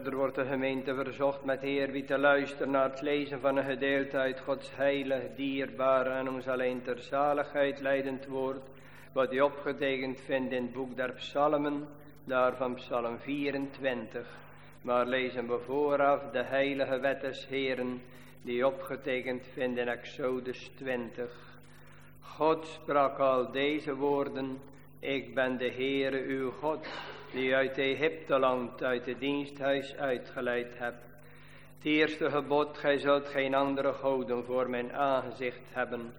Verder wordt de gemeente verzocht met eerbied te luisteren naar het lezen van een gedeelte uit Gods heilig, dierbare en ons alleen ter zaligheid leidend woord, wat u opgetekend vindt in het boek der psalmen, daarvan psalm 24. Maar lezen we vooraf de heilige wet des Heren, die opgetekend vindt in Exodus 20. God sprak al deze woorden, ik ben de Heere uw God, die uit Egypte land, uit het diensthuis uitgeleid hebt. Het eerste gebod, gij zult geen andere goden voor mijn aangezicht hebben.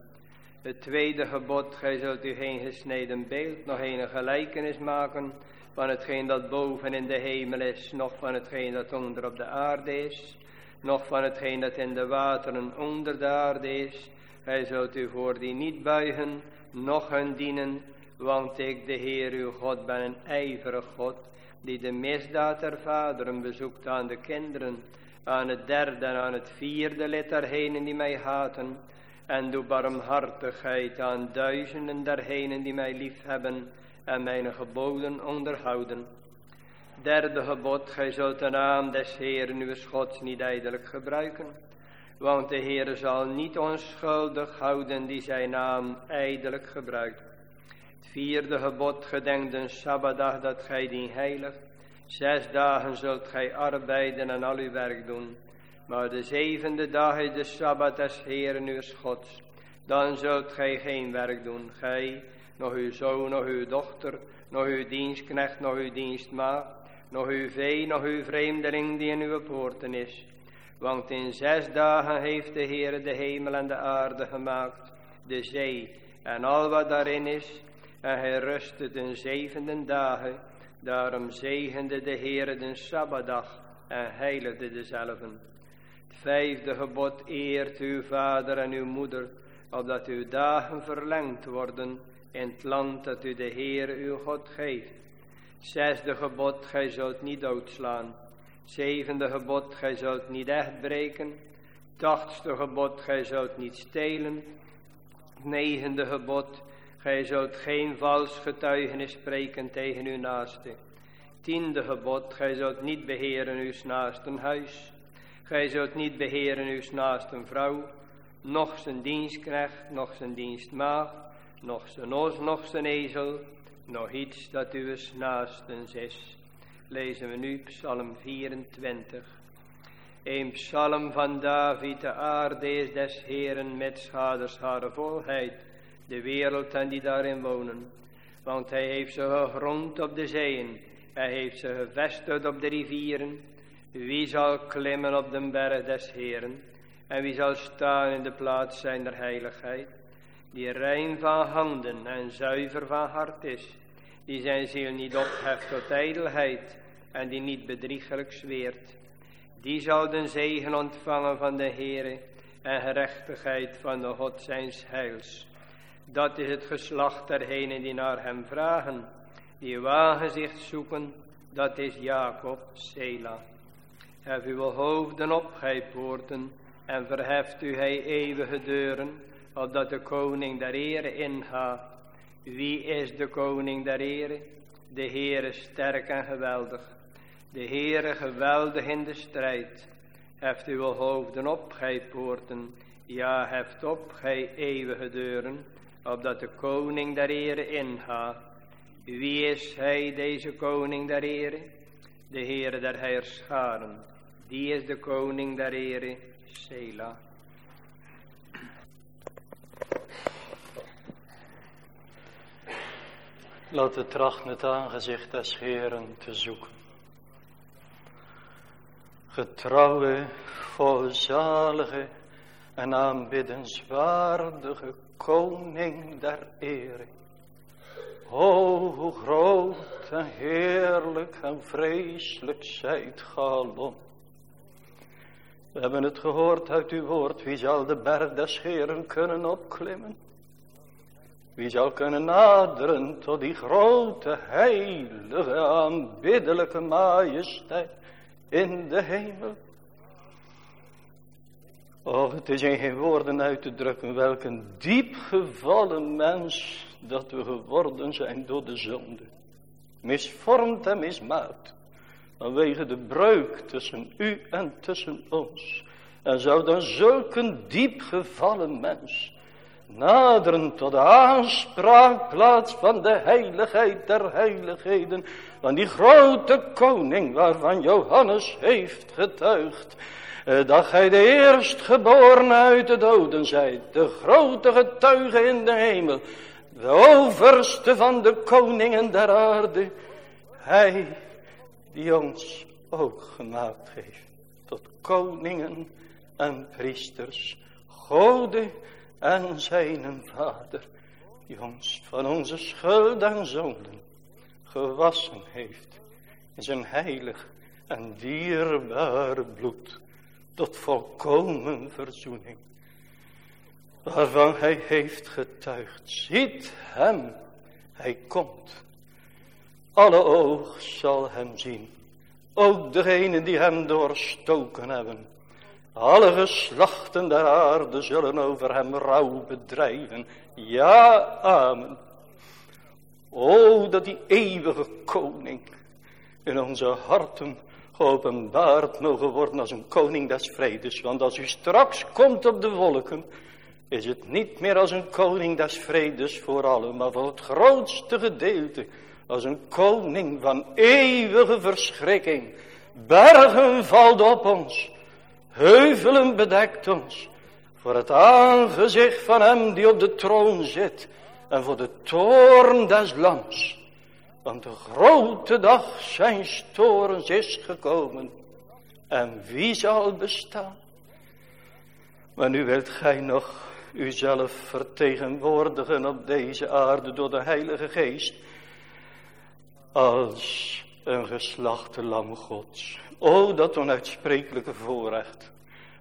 Het tweede gebod, gij zult u geen gesneden beeld, nog geen gelijkenis maken van hetgeen dat boven in de hemel is, nog van hetgeen dat onder op de aarde is, nog van hetgeen dat in de wateren onder de aarde is. Gij zult u voor die niet buigen, noch hun dienen, want ik, de Heer uw God, ben een ijverig God, die de misdaad der vaderen bezoekt aan de kinderen, aan het derde en aan het vierde lid dergenen die mij haten, en doe barmhartigheid aan duizenden dergenen die mij lief hebben en mijn geboden onderhouden. Derde gebod, gij zult de naam des Heeren uw Gods niet ijdelijk gebruiken, want de Heer zal niet onschuldig houden die zijn naam ijdelijk gebruikt. Vierde gebod gedenk de Sabbatdag dat gij die heilig. Zes dagen zult gij arbeiden en al uw werk doen. Maar de zevende dag is de Sabbat des Heeren uw Gods. Dan zult gij geen werk doen. Gij, nog uw zoon, nog uw dochter, nog uw dienstknecht, nog uw dienstmaagd, nog uw vee, nog uw vreemdeling die in uw poorten is. Want in zes dagen heeft de Heer de hemel en de aarde gemaakt, de zee en al wat daarin is, en hij rustte den zevende dagen. Daarom zegende de Heere den Sabbatdag en heiligde dezelfde. Het vijfde gebod eert uw vader en uw moeder, opdat uw dagen verlengd worden in het land dat u de Heere uw God geeft. Zesde gebod, gij zult niet doodslaan. Zevende gebod, gij zult niet echt breken. Tachtste gebod, gij zult niet stelen. Negende gebod, Gij zult geen vals getuigenis spreken tegen uw naaste. Tiende gebod, gij zult niet beheren uw naasten huis. Gij zult niet beheren uw naasten vrouw, noch zijn dienstknecht, noch zijn dienstmaag, noch zijn os, noch zijn ezel, nog iets dat uw naastens is. Lezen we nu Psalm 24. Een psalm van David, de aarde is des Heeren met schaders haar volheid de wereld en die daarin wonen. Want hij heeft ze gegrond op de zeeën, hij heeft ze gevestigd op de rivieren. Wie zal klimmen op de berg des Heeren, en wie zal staan in de plaats zijner heiligheid, die rein van handen en zuiver van hart is, die zijn ziel niet opheft tot ijdelheid en die niet bedriegelijk zweert. Die zal den zegen ontvangen van de Heere en gerechtigheid van de God zijns heils. Dat is het geslacht dergenen die naar hem vragen, die uw aangezicht zoeken, dat is Jacob, Sela. Hef uw hoofden op, gij poorten, en verheft u, hij eeuwige deuren, opdat de koning der ere ingaat. Wie is de koning der ere? De Heere sterk en geweldig. De Heere geweldig in de strijd. Heft uw hoofden op, gij poorten, ja, heft op, gij eeuwige deuren, opdat de koning der ere ingaat. Wie is hij, deze koning der ere? De Heere der heerscharen. Die is de koning der ere, Sela. Laat de trachten het aangezicht des Heeren te zoeken. Getrouwe, volzalige en aanbiddenswaardige koning der ere. O, hoe groot en heerlijk en vreselijk zijt galon. We hebben het gehoord uit uw woord. Wie zal de berg des Heeren kunnen opklimmen? Wie zal kunnen naderen tot die grote, heilige, aanbiddelijke majesteit in de hemel? Oh, het is in geen woorden uit te drukken welk een diep gevallen mens dat we geworden zijn door de zonde. Misvormd en mismaakt. vanwege de breuk tussen u en tussen ons. En zou dan zulke diep gevallen mens naderen tot de aanspraakplaats van de heiligheid der heiligheden, van die grote koning waarvan Johannes heeft getuigd, dat gij de eerstgeboren uit de doden zijt, de grote getuige in de hemel, de overste van de koningen der aarde, hij die ons ook gemaakt heeft tot koningen en priesters, goden en zijn vader, die ons van onze schuld en zonden gewassen heeft in zijn heilig en dierbaar bloed tot volkomen verzoening, waarvan hij heeft getuigd. Ziet hem, hij komt. Alle oog zal hem zien, ook degenen die hem doorstoken hebben. Alle geslachten der aarde zullen over hem rouw bedrijven. Ja, amen. O, dat die eeuwige koning in onze harten geopenbaard mogen worden als een koning des vredes. Want als u straks komt op de wolken, is het niet meer als een koning des vredes voor allen, maar voor het grootste gedeelte als een koning van eeuwige verschrikking. Bergen valt op ons, heuvelen bedekt ons, voor het aangezicht van hem die op de troon zit en voor de toorn des lams. Want de grote dag zijn torens is gekomen. En wie zal bestaan? Maar nu wilt gij nog uzelf vertegenwoordigen op deze aarde door de Heilige Geest. Als een geslachte lam gods. O, dat onuitsprekelijke voorrecht.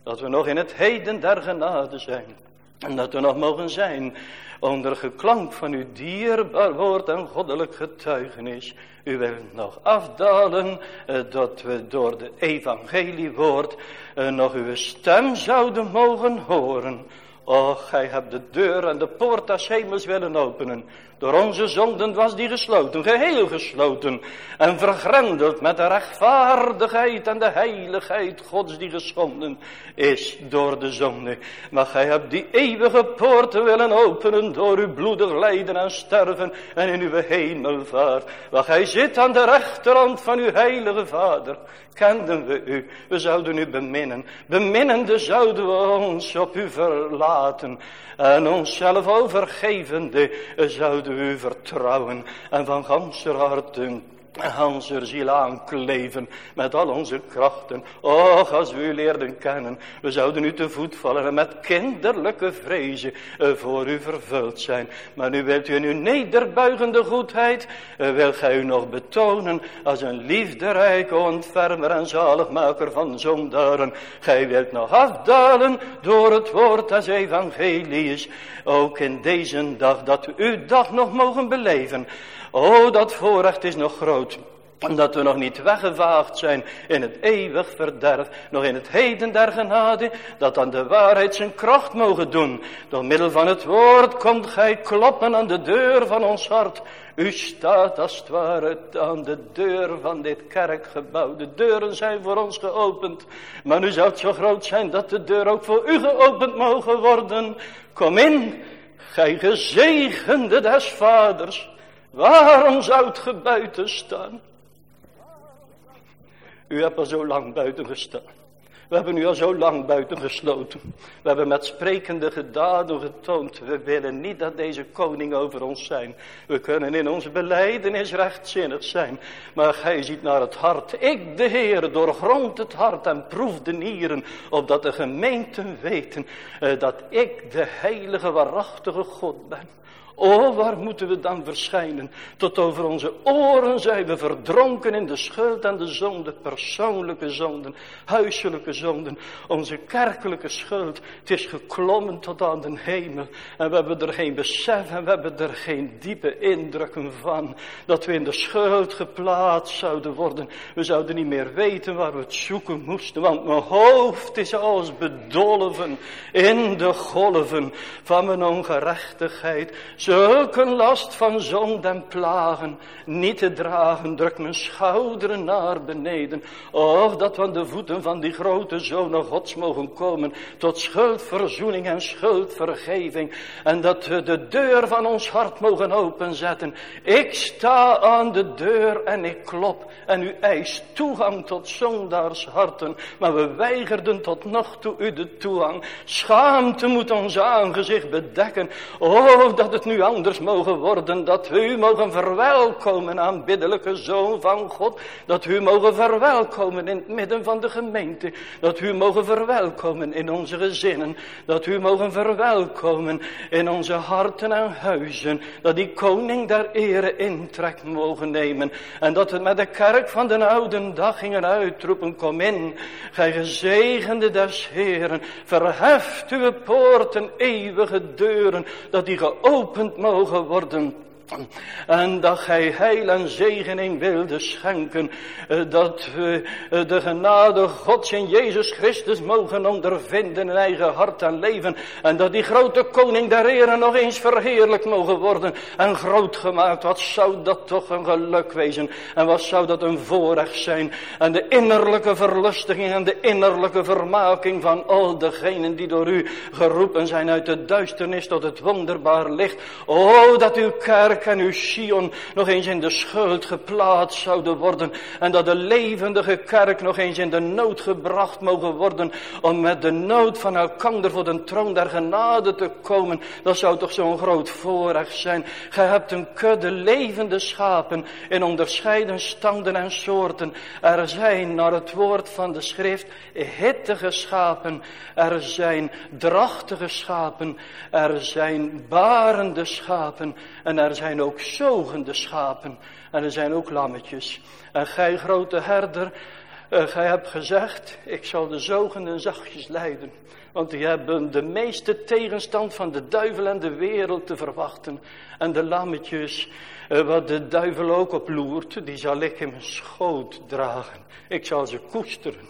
Dat we nog in het heden der genade zijn. En dat we nog mogen zijn onder geklank van uw dierbaar woord en goddelijk getuigenis. U wilt nog afdalen, eh, dat we door de evangeliewoord eh, nog uw stem zouden mogen horen. Och, gij hebt de deur en de poort des hemels willen openen. Door onze zonden was die gesloten, geheel gesloten. En vergrendeld met de rechtvaardigheid en de heiligheid Gods die geschonden is door de zonde. Maar gij hebt die eeuwige poorten willen openen door uw bloedig lijden en sterven en in uw hemelvaart. Waar gij zit aan de rechterhand van uw heilige Vader. Kenden we u, we zouden u beminnen. Beminnende zouden we ons op u verlaten. En onszelf overgevende zouden u vertrouwen. En van ganser harte Hanser ziel aankleven met al onze krachten. Och, als we u leerden kennen, we zouden u te voet vallen en met kinderlijke vrezen eh, voor u vervuld zijn. Maar nu wilt u in uw nederbuigende goedheid, eh, wil gij u nog betonen als een liefderijke ontfermer en zaligmaker van zondaren. Gij wilt nog afdalen door het woord des evangelies, ook in deze dag, dat we uw dag nog mogen beleven. Oh, dat voorrecht is nog groot. Omdat we nog niet weggevaagd zijn in het eeuwig verderf, nog in het heden der genade, dat aan de waarheid zijn kracht mogen doen. Door middel van het woord komt gij kloppen aan de deur van ons hart. U staat als het ware aan de deur van dit kerkgebouw. De deuren zijn voor ons geopend. Maar nu zou het zo groot zijn dat de deur ook voor u geopend mogen worden. Kom in, gij gezegende des vaders. Waarom zou ge buiten staan? U hebt al zo lang buiten gestaan. We hebben u al zo lang buiten gesloten. We hebben met sprekende gedaden getoond. We willen niet dat deze koning over ons zijn. We kunnen in onze beleidenis rechtzinnig zijn. Maar gij ziet naar het hart. Ik, de Heer, doorgrond het hart en proef de nieren. Opdat de gemeenten weten eh, dat ik de heilige waarachtige God ben. Oh, waar moeten we dan verschijnen? Tot over onze oren zijn we verdronken in de schuld en de zonde, persoonlijke zonden, huiselijke zonden, onze kerkelijke schuld. Het is geklommen tot aan de hemel en we hebben er geen besef en we hebben er geen diepe indrukken van dat we in de schuld geplaatst zouden worden. We zouden niet meer weten waar we het zoeken moesten, want mijn hoofd is als bedolven in de golven van mijn ongerechtigheid zulke last van zonde en plagen niet te dragen, druk mijn schouderen naar beneden. Och, dat aan de voeten van die grote zonen gods mogen komen, tot schuldverzoening en schuldvergeving. En dat we de deur van ons hart mogen openzetten. Ik sta aan de deur en ik klop en u eist toegang tot zondaars harten. Maar we weigerden tot nog toe u de toegang. Schaamte moet ons aangezicht bedekken. Oh, dat het nu anders mogen worden. Dat we u mogen verwelkomen, aanbiddelijke Zoon van God. Dat u mogen verwelkomen in het midden van de gemeente. Dat u mogen verwelkomen in onze gezinnen. Dat u mogen verwelkomen in onze harten en huizen. Dat die koning der ere intrek mogen nemen. En dat we met de kerk van de oude dag gingen uitroepen. Kom in, gij gezegende des Heeren. Verheft uw poorten, eeuwige deuren. Dat die geopend mogen worden en dat gij heil en zegening wilde schenken. Eh, dat we eh, de genade Gods in Jezus Christus mogen ondervinden in eigen hart en leven. En dat die grote koning der ere nog eens verheerlijk mogen worden. En groot gemaakt. Wat zou dat toch een geluk wezen. En wat zou dat een voorrecht zijn. En de innerlijke verlustiging en de innerlijke vermaking van al degenen die door u geroepen zijn uit de duisternis tot het wonderbaar licht. O, dat uw kerk en uw Sion nog eens in de schuld geplaatst zouden worden. En dat de levendige kerk nog eens in de nood gebracht mogen worden. Om met de nood van elkander voor de troon der genade te komen. Dat zou toch zo'n groot voorrecht zijn. Gij hebt een kudde levende schapen in onderscheiden standen en soorten. Er zijn naar het woord van de schrift hittige schapen. Er zijn drachtige schapen. Er zijn barende schapen. En er zijn zijn ook zogende schapen en er zijn ook lammetjes. En gij grote herder, uh, gij hebt gezegd, ik zal de zogenden zachtjes leiden. Want die hebben de meeste tegenstand van de duivel en de wereld te verwachten. En de lammetjes, uh, wat de duivel ook oploert, die zal ik in mijn schoot dragen. Ik zal ze koesteren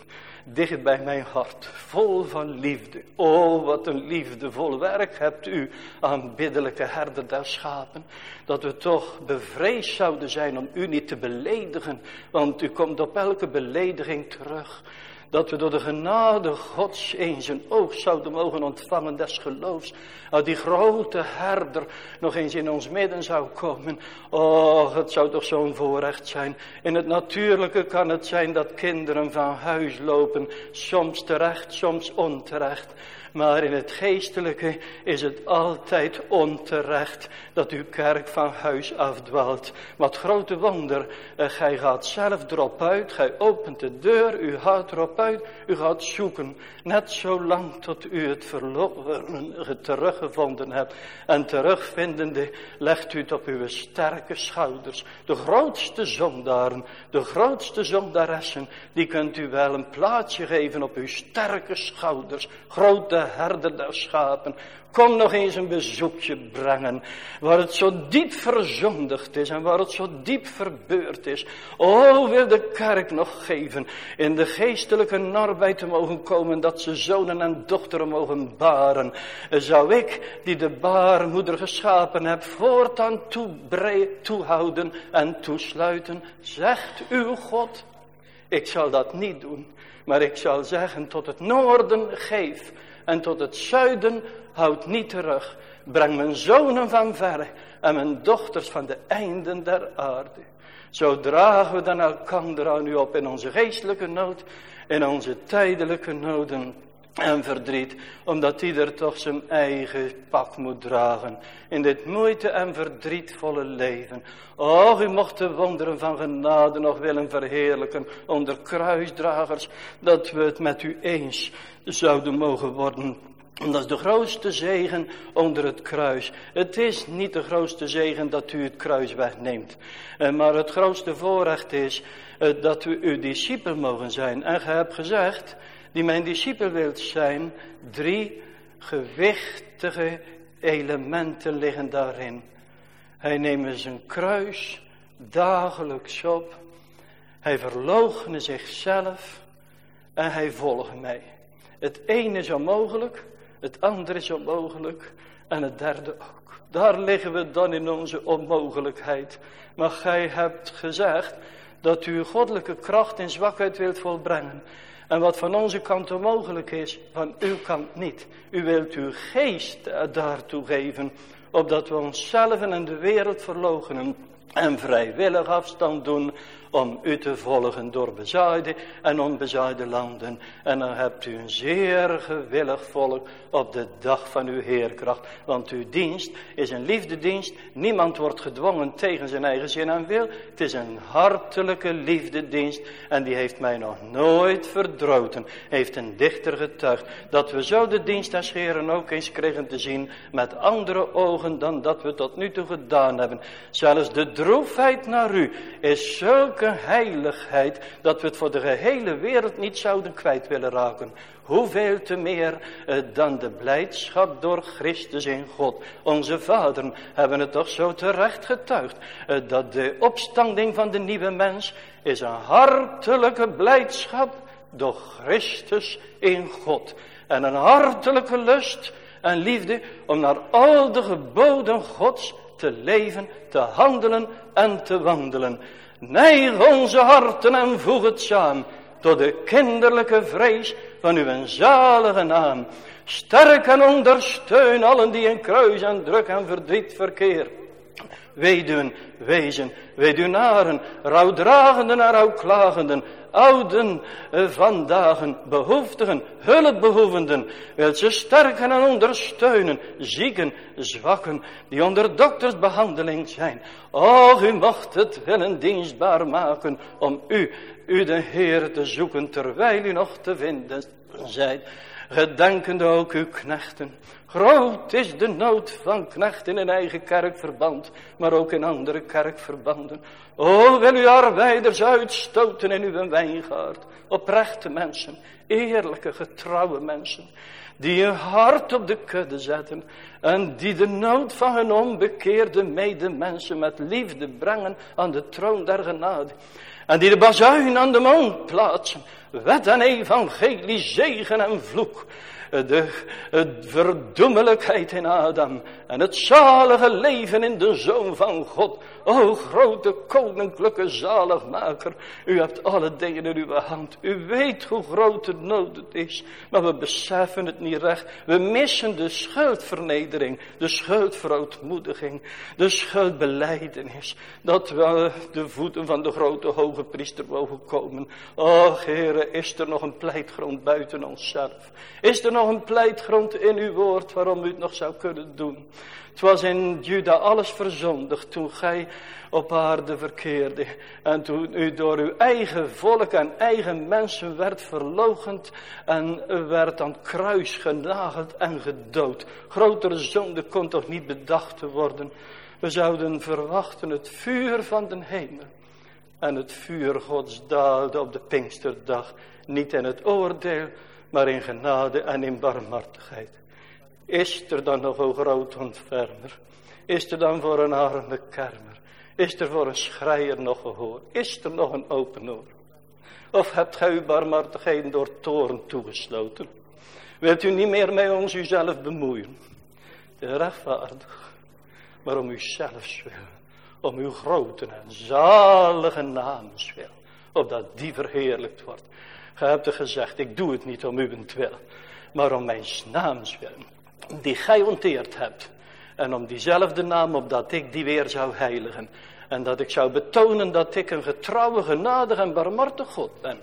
dicht bij mijn hart, vol van liefde. Oh, wat een liefdevol werk hebt u, aanbiddelijke herder der schapen, dat we toch bevreesd zouden zijn om u niet te beledigen, want u komt op elke belediging terug dat we door de genade Gods eens een oog zouden mogen ontvangen des geloofs. Dat die grote herder nog eens in ons midden zou komen. Oh, het zou toch zo'n voorrecht zijn. In het natuurlijke kan het zijn dat kinderen van huis lopen. Soms terecht, soms onterecht. Maar in het geestelijke is het altijd onterecht dat uw kerk van huis afdwaalt. Wat grote wonder, eh, gij gaat zelf erop uit, gij opent de deur, u gaat erop uit, u gaat zoeken. Net zo lang tot u het verloren teruggevonden hebt. En terugvindende legt u het op uw sterke schouders. De grootste zondaren, de grootste zondaressen, die kunt u wel een plaatsje geven op uw sterke schouders. Grote herder der schapen. Kom nog eens een bezoekje brengen. Waar het zo diep verzondigd is en waar het zo diep verbeurd is. O, wil de kerk nog geven in de geestelijke arbeid te mogen komen. Dat ze zonen en dochteren mogen baren. Zou ik, die de baarmoeder geschapen heb, voortaan toehouden en toesluiten. Zegt uw God. Ik zal dat niet doen. Maar ik zal zeggen tot het noorden geef en tot het zuiden houd niet terug. Breng mijn zonen van verre en mijn dochters van de einden der aarde. Zo dragen we dan elkander aan u op in onze geestelijke nood, in onze tijdelijke noden en verdriet, omdat ieder toch zijn eigen pak moet dragen in dit moeite en verdrietvolle leven. Och, u mocht de wonderen van genade nog willen verheerlijken onder kruisdragers, dat we het met u eens zouden mogen worden. Dat is de grootste zegen onder het kruis. Het is niet de grootste zegen dat u het kruis wegneemt. Eh, maar het grootste voorrecht is eh, dat u uw discipel mogen zijn. En gij hebt gezegd, die mijn discipel wilt zijn, drie gewichtige elementen liggen daarin. Hij neemt zijn kruis dagelijks op. Hij verloochende zichzelf en hij volgt mij. Het ene is onmogelijk, Het andere is onmogelijk en het derde ook. Daar liggen we dan in onze onmogelijkheid. Maar gij hebt gezegd dat u goddelijke kracht in zwakheid wilt volbrengen. En wat van onze kant onmogelijk is, van uw kant niet. U wilt uw geest daartoe geven, opdat we onszelf en de wereld verloochenen en vrijwillig afstand doen om u te volgen door bezaaide en onbezaaide landen. En dan hebt u een zeer gewillig volk op de dag van uw heerkracht. Want uw dienst is een liefdedienst. Niemand wordt gedwongen tegen zijn eigen zin en wil. Het is een hartelijke liefdedienst. En die heeft mij nog nooit verdroten. Heeft een dichter getuigd. Dat we zo de dienst des Heren ook eens kregen te zien. Met andere ogen dan dat we tot nu toe gedaan hebben. Zelfs de droefheid naar u is heiligheid dat we het voor de gehele wereld niet zouden kwijt willen raken. Hoeveel te meer eh, dan de blijdschap door Christus in God. Onze vaderen hebben het toch zo terecht getuigd. Eh, dat de opstanding van de nieuwe mens is een hartelijke blijdschap door Christus in God. En een hartelijke lust en liefde om naar al de geboden Gods te leven, te handelen en te wandelen. Neig onze harten en voeg het samen tot de kinderlijke vrees van uw zalige naam. Sterk en ondersteun allen die in kruis en druk en verdriet verkeer. Weduwen, wezen, weduwnaren, rouwdragenden en rouwklagenden, ouden eh, vandaag, behoeftigen, hulpbehoevenden, wil ze sterken en ondersteunen, zieken, zwakken, die onder doktersbehandeling zijn. Och, u mocht het willen dienstbaar maken om u, u de Heer te zoeken, terwijl u nog te vinden zijt. Gedenkende ook uw knechten. Groot is de nood van knechten in eigen kerkverband, maar ook in andere kerkverbanden. O, wil u arbeiders uitstoten in uw wijngaard. Oprechte mensen, eerlijke, getrouwe mensen. Die hun hart op de kudde zetten. En die de nood van hun onbekeerde medemensen met liefde brengen aan de troon der genade. En die de bazuin aan de mond plaatsen. Wet en evangelie, zegen en vloek de, de verdoemelijkheid in Adam en het zalige leven in de Zoon van God. O grote koninklijke zaligmaker, u hebt alle dingen in uw hand. U weet hoe groot de nood het is, maar we beseffen het niet recht. We missen de schuldvernedering, de schuldverootmoediging, de schuldbeleidenis. Dat we de voeten van de grote hoge priester mogen komen. O heren, is er nog een pleitgrond buiten onszelf? Is er nog een pleitgrond in uw woord waarom u het nog zou kunnen doen? Het was in Juda alles verzondigd toen gij op aarde verkeerde. En toen u door uw eigen volk en eigen mensen werd verlogend en werd aan kruis genageld en gedood. Grotere zonde kon toch niet bedacht worden. We zouden verwachten het vuur van de hemel. En het vuur Gods daalde op de Pinksterdag. Niet in het oordeel, maar in genade en in barmhartigheid. Is er dan nog een groot ontfermer? Is er dan voor een arme kermer? Is er voor een schreier nog gehoor? Is er nog een open oor? Of hebt gij uw barmhartigheden door toren toegesloten? Wilt u niet meer met ons uzelf bemoeien? De rechtvaardig, maar om uzelf wil. Om uw grote en zalige namens wil. Opdat die verheerlijkt wordt. Gij hebt er gezegd, ik doe het niet om uwentwil. Maar om mijn naams wil die gij onteerd hebt. En om diezelfde naam opdat ik die weer zou heiligen. En dat ik zou betonen dat ik een getrouwe, genadig en barmhartig God ben.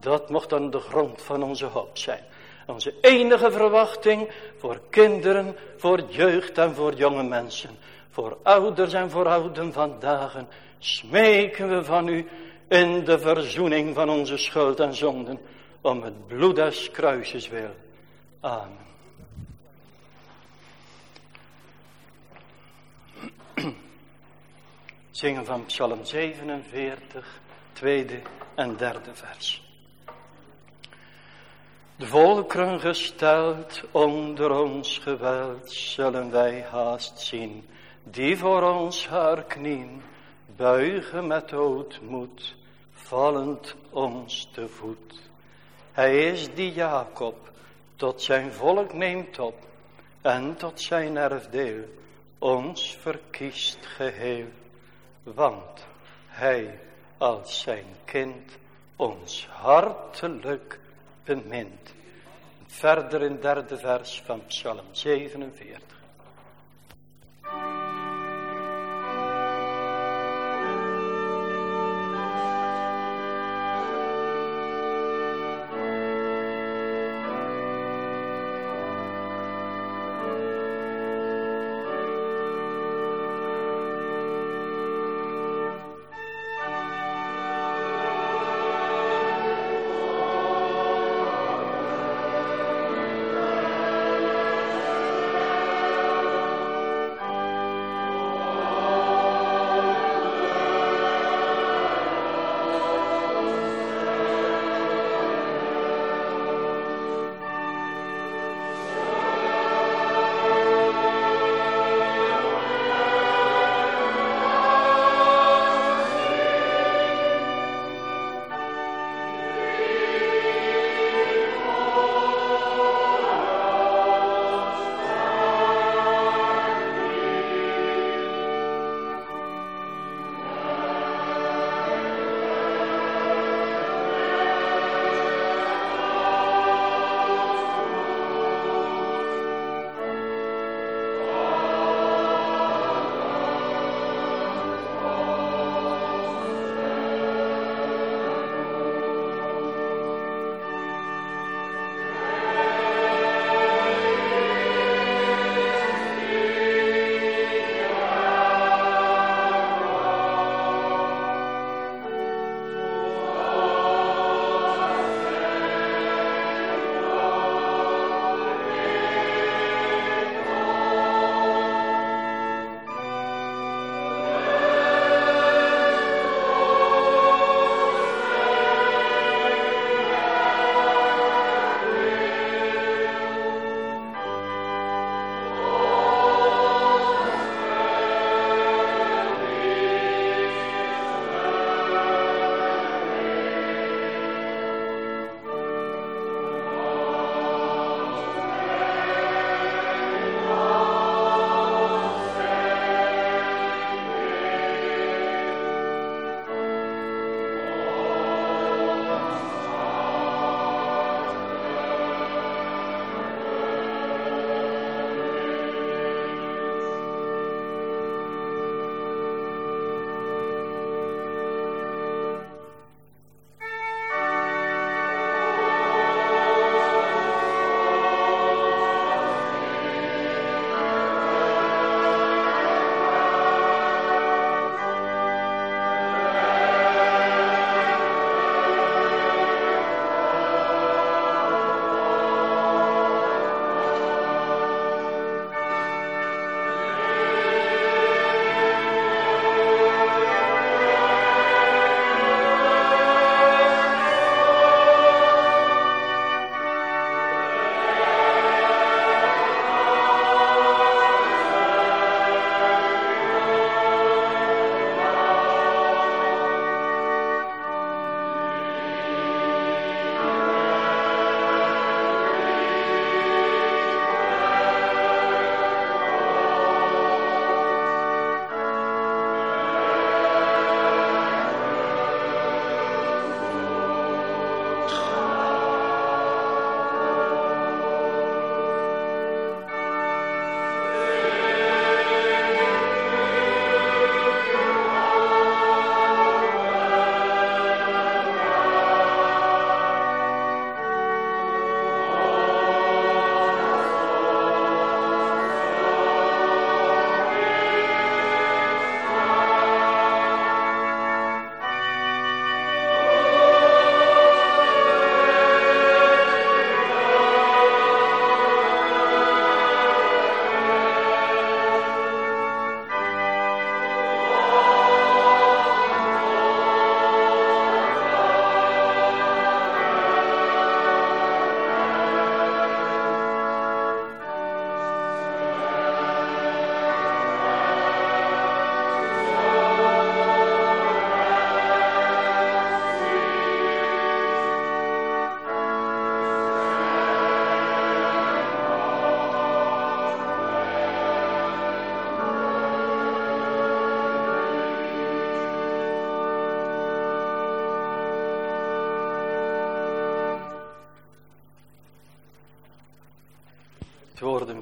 Dat mocht dan de grond van onze hoop zijn. Onze enige verwachting voor kinderen, voor jeugd en voor jonge mensen. Voor ouders en voor ouden vandaag. Smeken we van u in de verzoening van onze schuld en zonden. Om het bloed des kruises wil. Amen. Zingen van Psalm 47, tweede en derde vers. De volkeren gesteld onder ons geweld zullen wij haast zien, die voor ons haar knieën buigen met ootmoed, vallend ons te voet. Hij is die Jacob tot zijn volk neemt op en tot zijn erfdeel ons verkiest geheel. Want hij als zijn kind ons hartelijk bemint. Verder in derde vers van Psalm 47.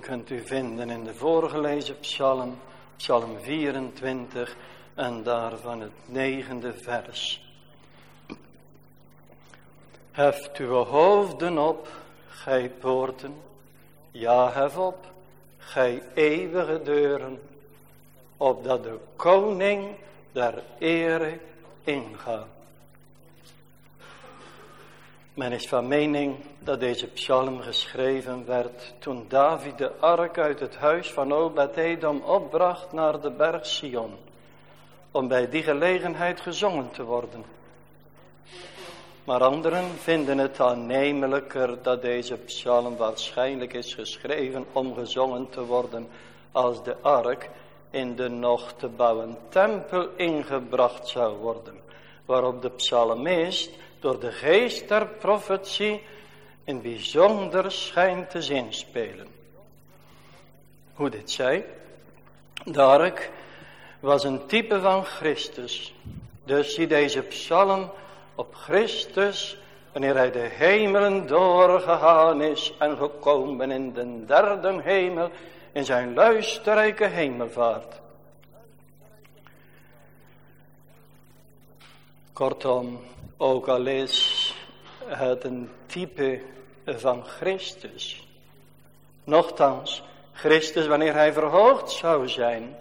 Kunt u vinden in de voorgelezen psalm, psalm 24 en daarvan het negende vers. Heft uw hoofden op, gij poorten, ja hef op, gij eeuwige deuren, opdat de koning der ere ingaat. Men is van mening dat deze psalm geschreven werd toen David de ark uit het huis van Obed-Edom opbracht naar de berg Sion, om bij die gelegenheid gezongen te worden. Maar anderen vinden het aannemelijker dat deze psalm waarschijnlijk is geschreven om gezongen te worden als de ark in de nog te bouwen tempel ingebracht zou worden, waarop de psalmist door de geest der profetie een bijzonder schijn te zinspelen. Hoe dit zij, de ark was een type van Christus. Dus zie deze psalm op Christus, wanneer hij de hemelen doorgegaan is en gekomen in de derde hemel, in zijn luisterrijke hemelvaart. Kortom, ook al is het een type van Christus. Nochtans, Christus, wanneer hij verhoogd zou zijn,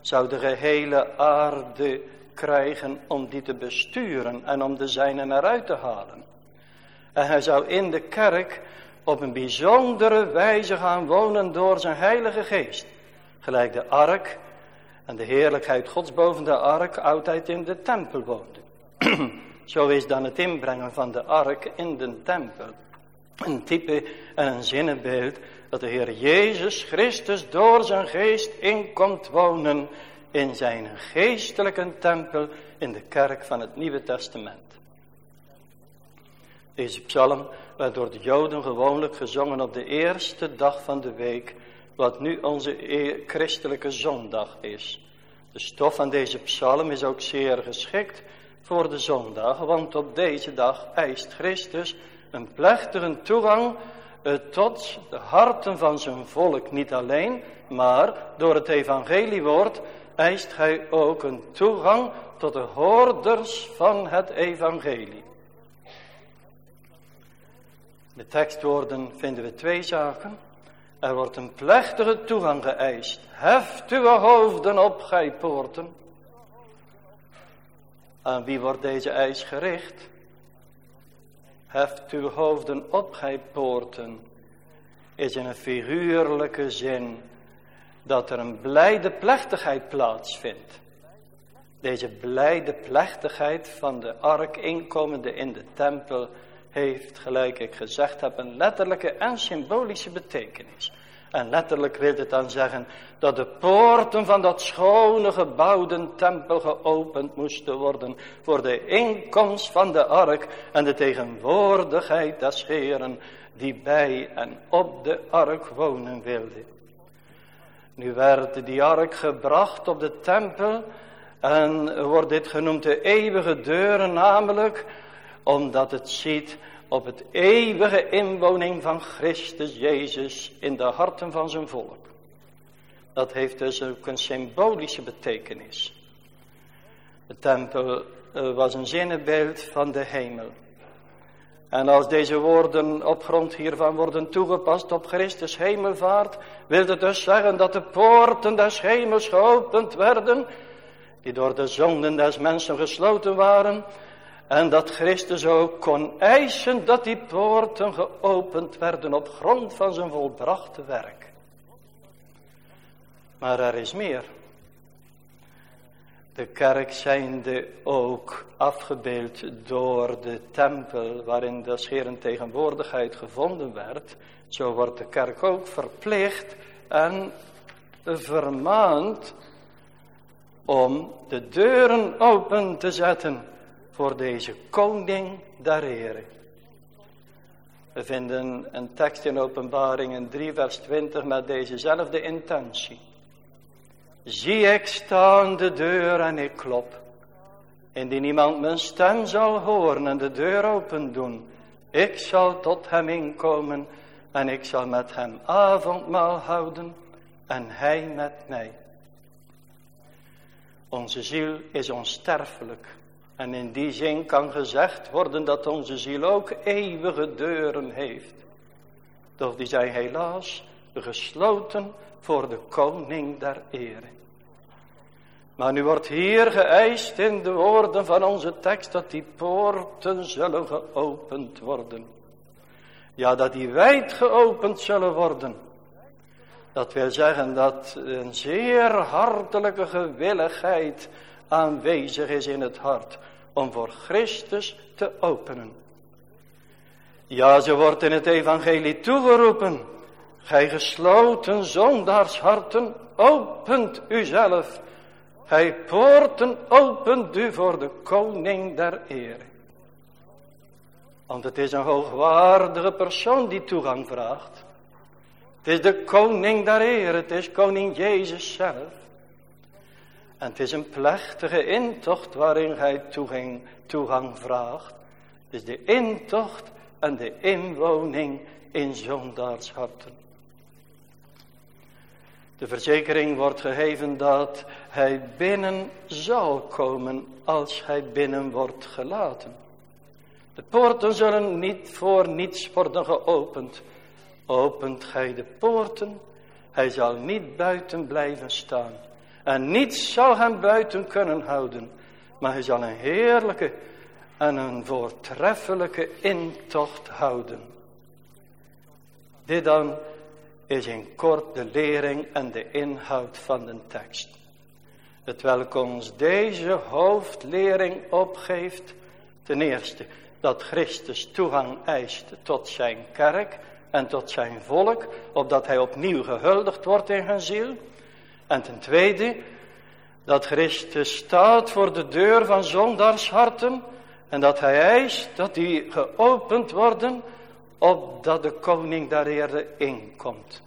zou de gehele aarde krijgen om die te besturen en om de zijnen eruit te halen. En hij zou in de kerk op een bijzondere wijze gaan wonen door zijn heilige geest. Gelijk de ark en de heerlijkheid gods boven de ark altijd in de tempel woonde. Zo is dan het inbrengen van de ark in de tempel. Een type en een zinnenbeeld dat de Heer Jezus Christus door zijn geest inkomt wonen in zijn geestelijke tempel in de kerk van het Nieuwe Testament. Deze psalm werd door de Joden gewoonlijk gezongen op de eerste dag van de week, wat nu onze christelijke zondag is. De stof van deze psalm is ook zeer geschikt voor de zondag, want op deze dag eist Christus een plechtige toegang eh, tot de harten van zijn volk niet alleen, maar door het evangeliewoord eist hij ook een toegang tot de hoorders van het evangelie. De tekstwoorden vinden we twee zaken. Er wordt een plechtige toegang geëist. Heft uw hoofden op, gij poorten. Aan wie wordt deze eis gericht? Heft uw hoofden op, gij poorten, is in een figuurlijke zin dat er een blijde plechtigheid plaatsvindt. Deze blijde plechtigheid van de ark inkomende in de tempel heeft, gelijk ik gezegd heb, een letterlijke en symbolische betekenis. En letterlijk wil het dan zeggen dat de poorten van dat schone gebouwde tempel geopend moesten worden voor de inkomst van de ark en de tegenwoordigheid des Heeren die bij en op de ark wonen wilde. Nu werd die ark gebracht op de tempel en wordt dit genoemd de eeuwige deuren namelijk omdat het ziet op het eeuwige inwoning van Christus Jezus in de harten van zijn volk. Dat heeft dus ook een symbolische betekenis. De tempel eh, was een zinnenbeeld van de hemel. En als deze woorden op grond hiervan worden toegepast op Christus hemelvaart, wil het dus zeggen dat de poorten des hemels geopend werden, die door de zonden des mensen gesloten waren, en dat Christus ook kon eisen dat die poorten geopend werden op grond van zijn volbrachte werk. Maar er is meer. De kerk zijnde ook afgebeeld door de tempel waarin de scheren tegenwoordigheid gevonden werd. Zo wordt de kerk ook verplicht en vermaand om de deuren open te zetten voor deze koning der heren. We vinden een tekst in openbaring in 3 vers 20 met dezezelfde intentie. Zie ik staan de deur en ik klop. Indien iemand mijn stem zal horen en de deur open doen, ik zal tot hem inkomen en ik zal met hem avondmaal houden en hij met mij. Onze ziel is onsterfelijk. En in die zin kan gezegd worden dat onze ziel ook eeuwige deuren heeft. Doch die zijn helaas gesloten voor de koning der ere. Maar nu wordt hier geëist in de woorden van onze tekst dat die poorten zullen geopend worden. Ja, dat die wijd geopend zullen worden. Dat wil zeggen dat een zeer hartelijke gewilligheid aanwezig is in het hart om voor Christus te openen. Ja, ze wordt in het evangelie toegeroepen. Gij gesloten zondaarsharten, opent uzelf. Gij poorten opent u voor de koning der ere. Want het is een hoogwaardige persoon die toegang vraagt. Het is de koning der ere, het is koning Jezus zelf. En het is een plechtige intocht waarin hij toegang, toegang vraagt. Is de intocht en de inwoning in zondaarsharten. De verzekering wordt gegeven dat hij binnen zal komen als hij binnen wordt gelaten. De poorten zullen niet voor niets worden geopend. Opent gij de poorten, hij zal niet buiten blijven staan. En niets zal hem buiten kunnen houden. Maar hij zal een heerlijke en een voortreffelijke intocht houden. Dit dan is in kort de lering en de inhoud van de tekst. Het welk ons deze hoofdlering opgeeft. Ten eerste dat Christus toegang eist tot zijn kerk en tot zijn volk. Opdat hij opnieuw gehuldigd wordt in zijn ziel. En ten tweede dat Christus staat voor de deur van zondaarsharten. En dat hij eist dat die geopend worden opdat de koning daar eerder inkomt.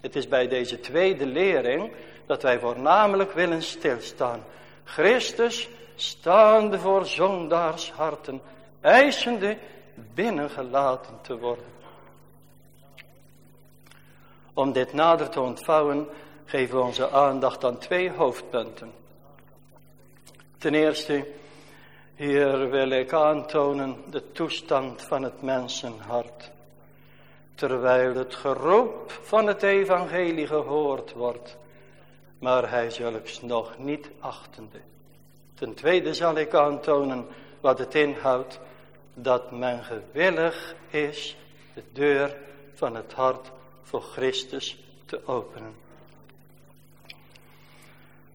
Het is bij deze tweede lering dat wij voornamelijk willen stilstaan. Christus staande voor zondaarsharten, eisende binnengelaten te worden. Om dit nader te ontvouwen geven we onze aandacht aan twee hoofdpunten. Ten eerste, hier wil ik aantonen de toestand van het mensenhart. Terwijl het geroep van het evangelie gehoord wordt, maar hij zulks nog niet achtende. Ten tweede zal ik aantonen wat het inhoudt, dat men gewillig is de deur van het hart voor Christus te openen.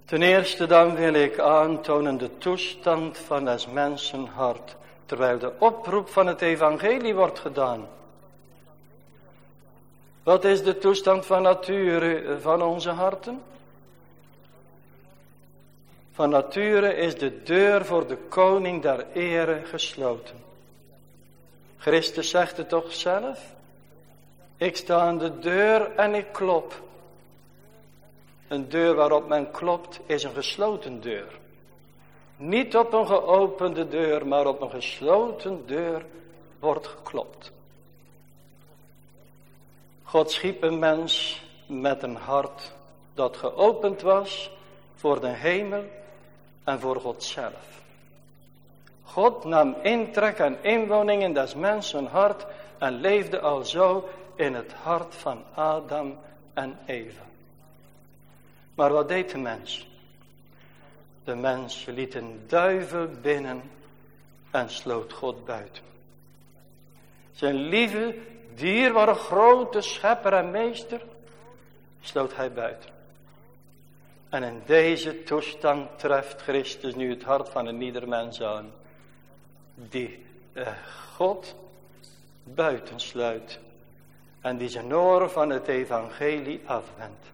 Ten eerste dan wil ik aantonen de toestand van het mensenhart, terwijl de oproep van het evangelie wordt gedaan. Wat is de toestand van nature van onze harten? Van nature is de deur voor de koning der ere gesloten. Christus zegt het toch zelf? Ik sta aan de deur en ik klop. Een deur waarop men klopt is een gesloten deur. Niet op een geopende deur, maar op een gesloten deur wordt geklopt. God schiep een mens met een hart dat geopend was voor de hemel en voor God zelf. God nam intrek en inwoning in des mensen hart en leefde alzo in het hart van Adam en Eva. Maar wat deed de mens? De mens liet een duivel binnen en sloot God buiten. Zijn lieve, dierbare grote schepper en meester sloot hij buiten. En in deze toestand treft Christus nu het hart van een ieder mens aan. Die eh, God buitensluit. En die zijn oor van het evangelie afwendt.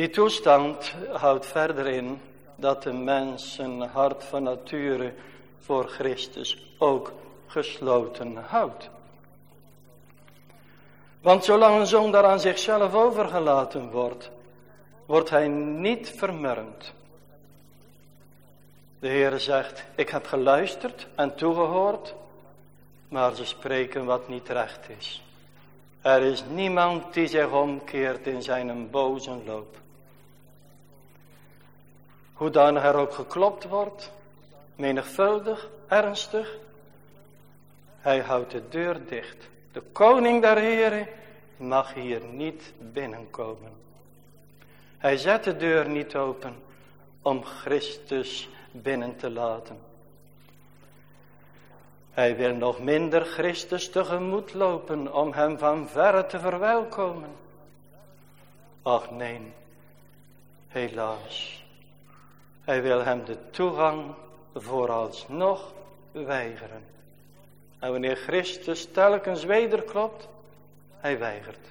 Die toestand houdt verder in dat de mens een hart van nature voor Christus ook gesloten houdt. Want zolang een zondaar aan zichzelf overgelaten wordt, wordt hij niet vermurmd. De Heer zegt, ik heb geluisterd en toegehoord maar ze spreken wat niet recht is. Er is niemand die zich omkeert in zijn boze loop. Hoe dan er ook geklopt wordt, menigvuldig, ernstig, hij houdt de deur dicht. De koning der heren mag hier niet binnenkomen. Hij zet de deur niet open om Christus binnen te laten. Hij wil nog minder Christus tegemoet lopen om hem van verre te verwelkomen. Ach nee, helaas. Hij wil hem de toegang vooralsnog weigeren. En wanneer Christus telkens wederklopt, hij weigert.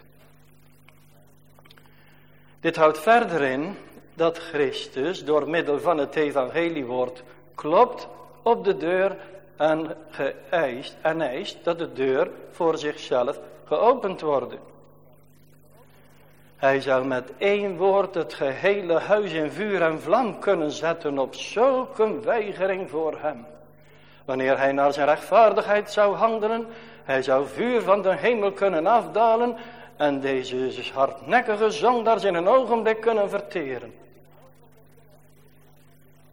Dit houdt verder in dat Christus door middel van het evangeliewoord klopt op de deur en geëist en eist dat de deur voor zichzelf geopend wordt. Hij zou met één woord het gehele huis in vuur en vlam kunnen zetten op zulke weigering voor hem. Wanneer hij naar zijn rechtvaardigheid zou handelen, hij zou vuur van de hemel kunnen afdalen en deze hardnekkige zondaars in een ogenblik kunnen verteren.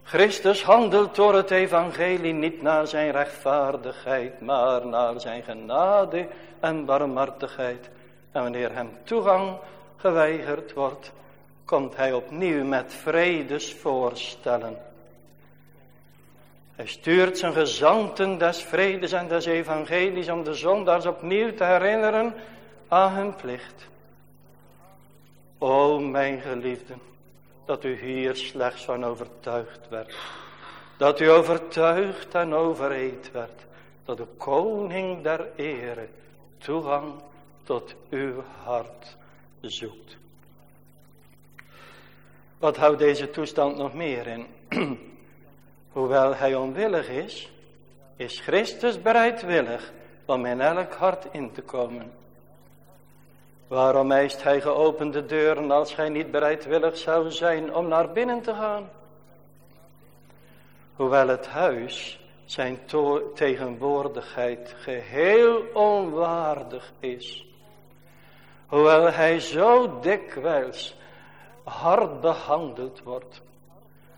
Christus handelt door het evangelie niet naar zijn rechtvaardigheid, maar naar zijn genade en barmhartigheid. En wanneer hem toegang geweigerd wordt, komt hij opnieuw met vredesvoorstellen. Hij stuurt zijn gezanten des vredes en des evangelies om de zondaars opnieuw te herinneren aan hun plicht. O mijn geliefden, dat u hier slechts van overtuigd werd. Dat u overtuigd en overeed werd. Dat de koning der ere toegang tot uw hart zoekt. Wat houdt deze toestand nog meer in? Hoewel hij onwillig is, is Christus bereidwillig om in elk hart in te komen. Waarom eist hij geopende deuren als gij niet bereidwillig zou zijn om naar binnen te gaan? Hoewel het huis zijn tegenwoordigheid geheel onwaardig is. Hoewel hij zo dikwijls hard behandeld wordt.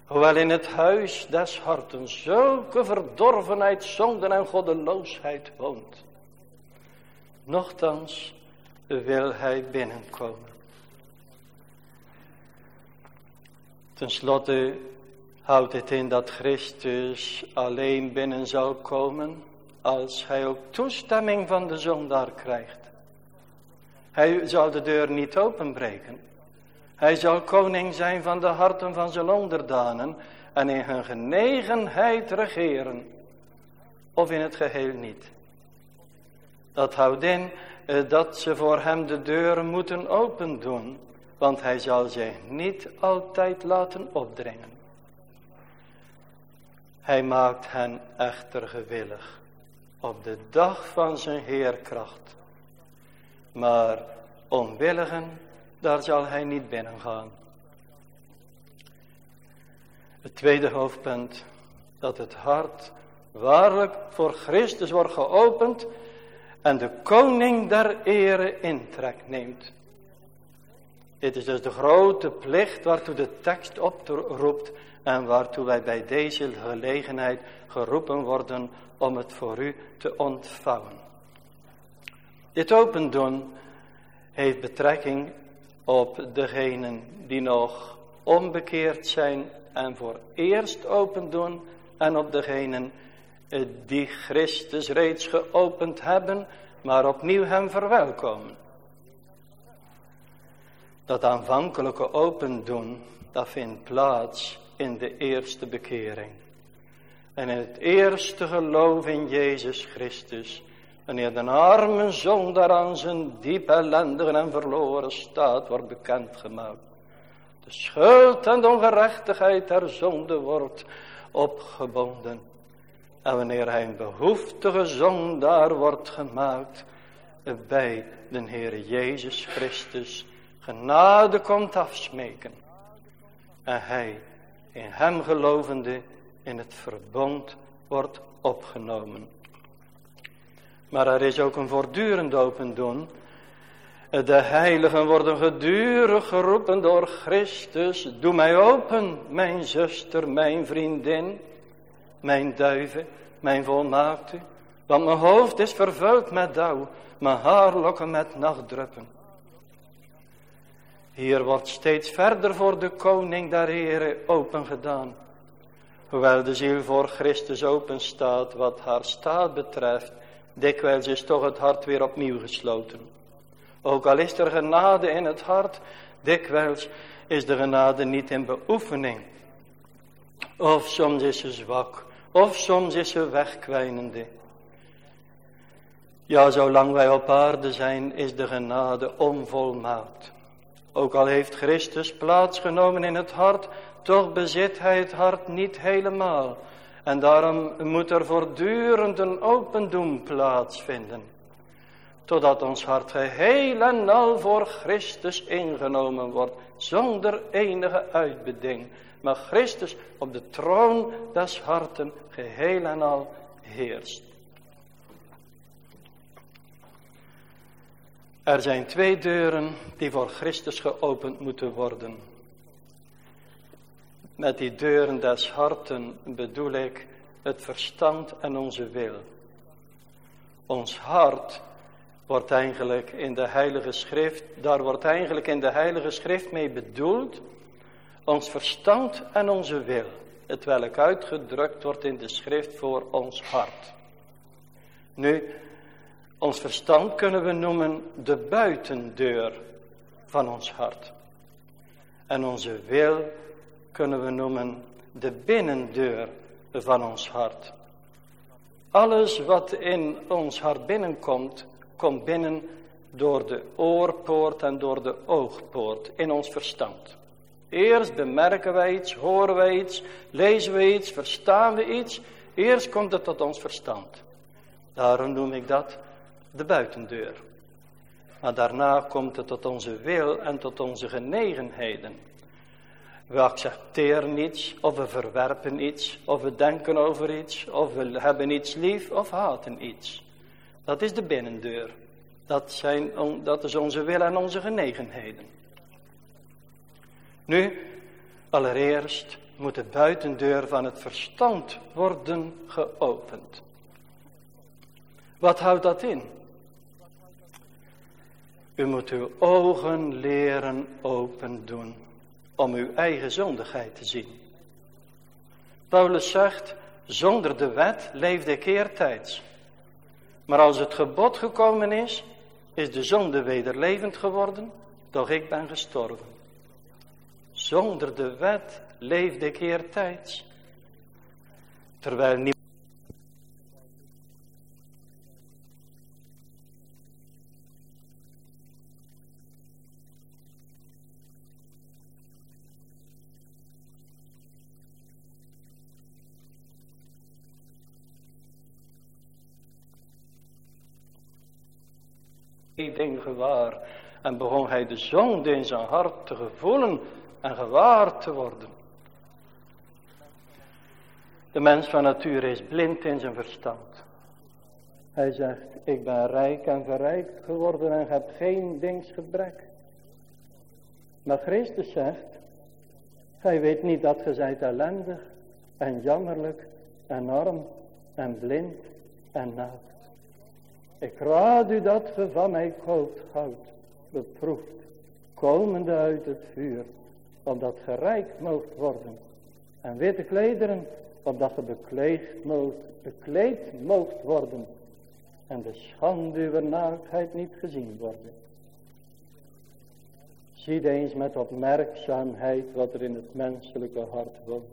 Hoewel in het huis des harten zulke verdorvenheid, zonden en goddeloosheid woont. Nochtans wil hij binnenkomen. Ten slotte houdt het in dat Christus alleen binnen zal komen als hij ook toestemming van de zondaar krijgt. Hij zal de deur niet openbreken. Hij zal koning zijn van de harten van zijn onderdanen en in hun genegenheid regeren. Of in het geheel niet. Dat houdt in eh, dat ze voor hem de deuren moeten open doen, want hij zal zich niet altijd laten opdringen. Hij maakt hen echter gewillig op de dag van zijn heerkracht. Maar onwilligen, daar zal hij niet binnen gaan. Het tweede hoofdpunt, dat het hart waarlijk voor Christus wordt geopend en de koning der ere intrek neemt. Dit is dus de grote plicht waartoe de tekst oproept en waartoe wij bij deze gelegenheid geroepen worden om het voor u te ontvouwen. Dit opendoen heeft betrekking op degenen die nog onbekeerd zijn en voor eerst opendoen en op degenen die Christus reeds geopend hebben, maar opnieuw hem verwelkomen. Dat aanvankelijke opendoen, dat vindt plaats in de eerste bekering. En in het eerste geloof in Jezus Christus, wanneer de arme zondaar aan zijn diep ellendige en verloren staat wordt bekendgemaakt. De schuld en de ongerechtigheid der zonde wordt opgebonden. En wanneer hij een behoeftige zondaar wordt gemaakt bij de Heer Jezus Christus, genade komt afsmeken. En hij in hem gelovende in het verbond wordt opgenomen. Maar er is ook een voortdurend open doen. De heiligen worden gedurig geroepen door Christus. Doe mij open, mijn zuster, mijn vriendin, mijn duiven, mijn volmaakte. Want mijn hoofd is vervuld met dauw, mijn haarlokken met nachtdruppen. Hier wordt steeds verder voor de koning der heren open gedaan. Hoewel de ziel voor Christus open staat, wat haar staat betreft, dikwijls is toch het hart weer opnieuw gesloten. Ook al is er genade in het hart, dikwijls is de genade niet in beoefening. Of soms is ze zwak, of soms is ze wegkwijnende. Ja, zolang wij op aarde zijn, is de genade onvolmaakt. Ook al heeft Christus plaatsgenomen in het hart, toch bezit hij het hart niet helemaal. En daarom moet er voortdurend een open doen plaatsvinden. Totdat ons hart geheel en al voor Christus ingenomen wordt, zonder enige uitbeding. Maar Christus op de troon des harten geheel en al heerst. Er zijn twee deuren die voor Christus geopend moeten worden. Met die deuren des harten bedoel ik het verstand en onze wil. Ons hart wordt eigenlijk in de Heilige Schrift, daar wordt eigenlijk in de Heilige Schrift mee bedoeld, ons verstand en onze wil. Het welk uitgedrukt wordt in de Schrift voor ons hart. Nu, ons verstand kunnen we noemen de buitendeur van ons hart. En onze wil kunnen we noemen de binnendeur van ons hart. Alles wat in ons hart binnenkomt, komt binnen door de oorpoort en door de oogpoort in ons verstand. Eerst bemerken wij iets, horen wij iets, lezen we iets, verstaan we iets. Eerst komt het tot ons verstand. Daarom noem ik dat de buitendeur. Maar daarna komt het tot onze wil en tot onze genegenheden. We accepteren iets, of we verwerpen iets, of we denken over iets, of we hebben iets lief, of haten iets. Dat is de binnendeur. Dat, zijn, dat is onze wil en onze genegenheden. Nu, allereerst moet de buitendeur van het verstand worden geopend. Wat houdt dat in? U moet uw ogen leren open doen om uw eigen zondigheid te zien. Paulus zegt, zonder de wet leefde ik eertijds. Maar als het gebod gekomen is, is de zonde weder levend geworden, doch ik ben gestorven. Zonder de wet leefde ik eertijds. Terwijl niemand ding gewaar. En begon hij de zonde in zijn hart te gevoelen en gewaar te worden. De mens van nature is blind in zijn verstand. Hij zegt, ik ben rijk en verrijkt geworden en heb geen dingsgebrek. Maar Christus zegt, gij weet niet dat ge zijt ellendig en jammerlijk en arm en blind en naakt. Ik raad u dat ge van mij koopt goud, beproefd, komende uit het vuur, omdat ge rijk moogt worden. En witte klederen, opdat ge bekleed moogt, bekleed worden. En de schande uw naaktheid niet gezien worden. Zie eens met opmerkzaamheid wat er in het menselijke hart woont.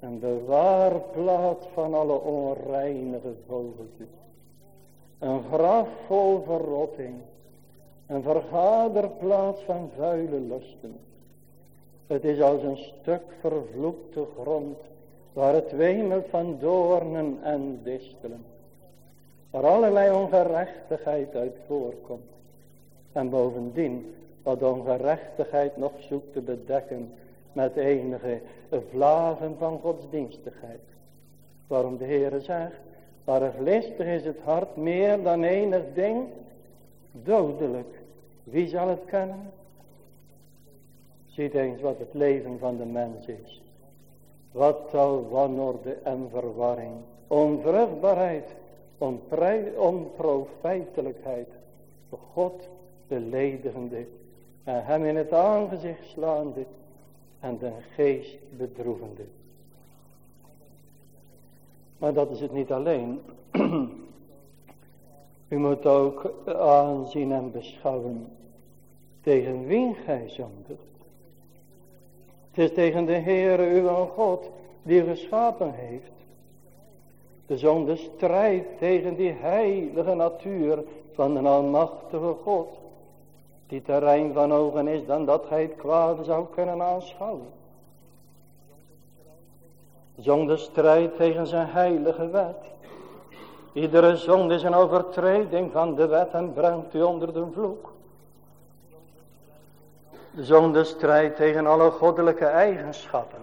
En bewaar plaats van alle onreinige vogeltjes een graf vol verrotting. Een vergaderplaats van vuile lusten. Het is als een stuk vervloekte grond. Waar het wemelt van doornen en distelen. Waar allerlei ongerechtigheid uit voorkomt. En bovendien wat ongerechtigheid nog zoekt te bedekken met enige vlagen van godsdienstigheid. Waarom de Heere zegt, Arglistig is het hart meer dan enig ding, dodelijk. Wie zal het kennen? Ziet eens wat het leven van de mens is. Wat al wanorde en verwarring. Onvruchtbaarheid, onprofijtelijkheid. God beledigende en hem in het aangezicht slaande en de geest bedroevende. Maar dat is het niet alleen. U moet ook aanzien en beschouwen tegen wie gij zondigt. Het is tegen de Heere uw God die geschapen heeft. De zonde strijdt tegen die heilige natuur van de almachtige God. Die terrein van ogen is dan dat gij het kwade zou kunnen aanschouwen. Zonde strijdt tegen zijn heilige wet. Iedere zonde is een overtreding van de wet en brengt u onder de vloek. De zonde strijdt tegen alle goddelijke eigenschappen.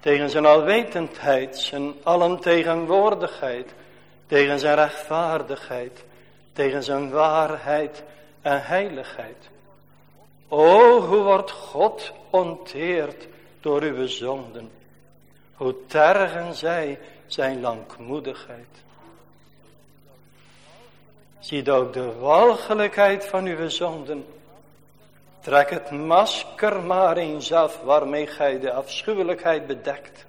Tegen zijn alwetendheid, zijn alomtegenwoordigheid. Tegen zijn rechtvaardigheid. Tegen zijn waarheid en heiligheid. O, hoe wordt God onteerd door uw zonden. Hoe tergen zij zijn langmoedigheid. Ziet ook de walgelijkheid van uw zonden. Trek het masker maar eens af waarmee gij de afschuwelijkheid bedekt.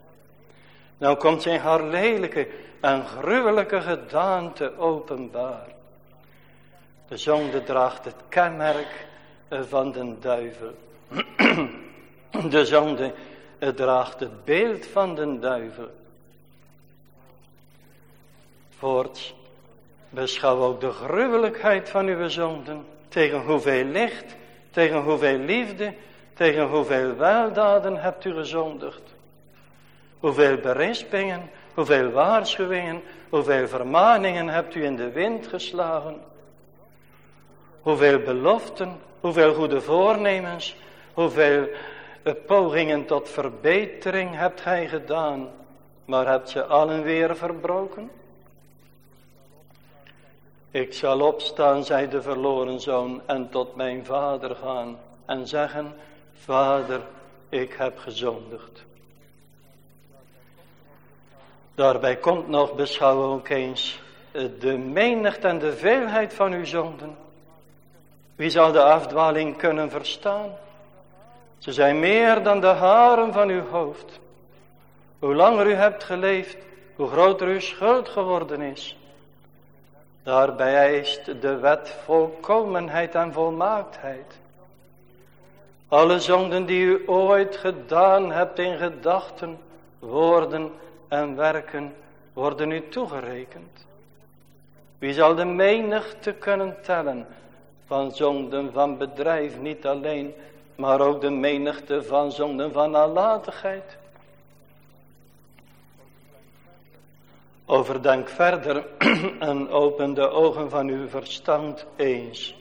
Nou komt zijn haar lelijke en gruwelijke gedaante openbaar. De zonde draagt het kenmerk van de duivel. De zonde draagt het beeld van de duivel. Voorts beschouw ook de gruwelijkheid van uw zonden. Tegen hoeveel licht, tegen hoeveel liefde, tegen hoeveel weldaden hebt u gezondigd. Hoeveel berispingen, hoeveel waarschuwingen, hoeveel vermaningen hebt u in de wind geslagen. Hoeveel beloften, hoeveel goede voornemens, hoeveel pogingen tot verbetering hebt gij gedaan, maar hebt ze allen weer verbroken? Ik zal opstaan, zei de verloren zoon, en tot mijn vader gaan en zeggen, vader, ik heb gezondigd. Daarbij komt nog, beschouwen ook eens, de menigte en de veelheid van uw zonden. Wie zal de afdwaling kunnen verstaan? Ze zijn meer dan de haren van uw hoofd. Hoe langer u hebt geleefd, hoe groter uw schuld geworden is. Daarbij eist de wet volkomenheid en volmaaktheid. Alle zonden die u ooit gedaan hebt in gedachten, woorden en werken, worden u toegerekend. Wie zal de menigte kunnen tellen van zonden van bedrijf niet alleen, maar ook de menigte van zonden van nalatigheid. Overdenk verder en open de ogen van uw verstand eens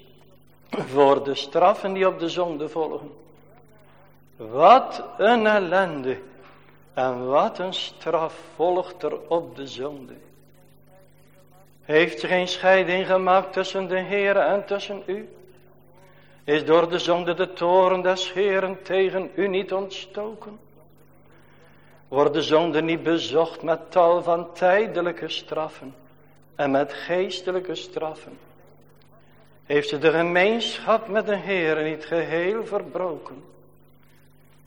voor de straffen die op de zonde volgen. Wat een ellende en wat een straf volgt er op de zonde. Heeft geen scheiding gemaakt tussen de Heer en tussen u? Is door de zonde de toren des Heeren tegen u niet ontstoken? Wordt de zonde niet bezocht met tal van tijdelijke straffen en met geestelijke straffen? Heeft ze de gemeenschap met de Heer niet geheel verbroken?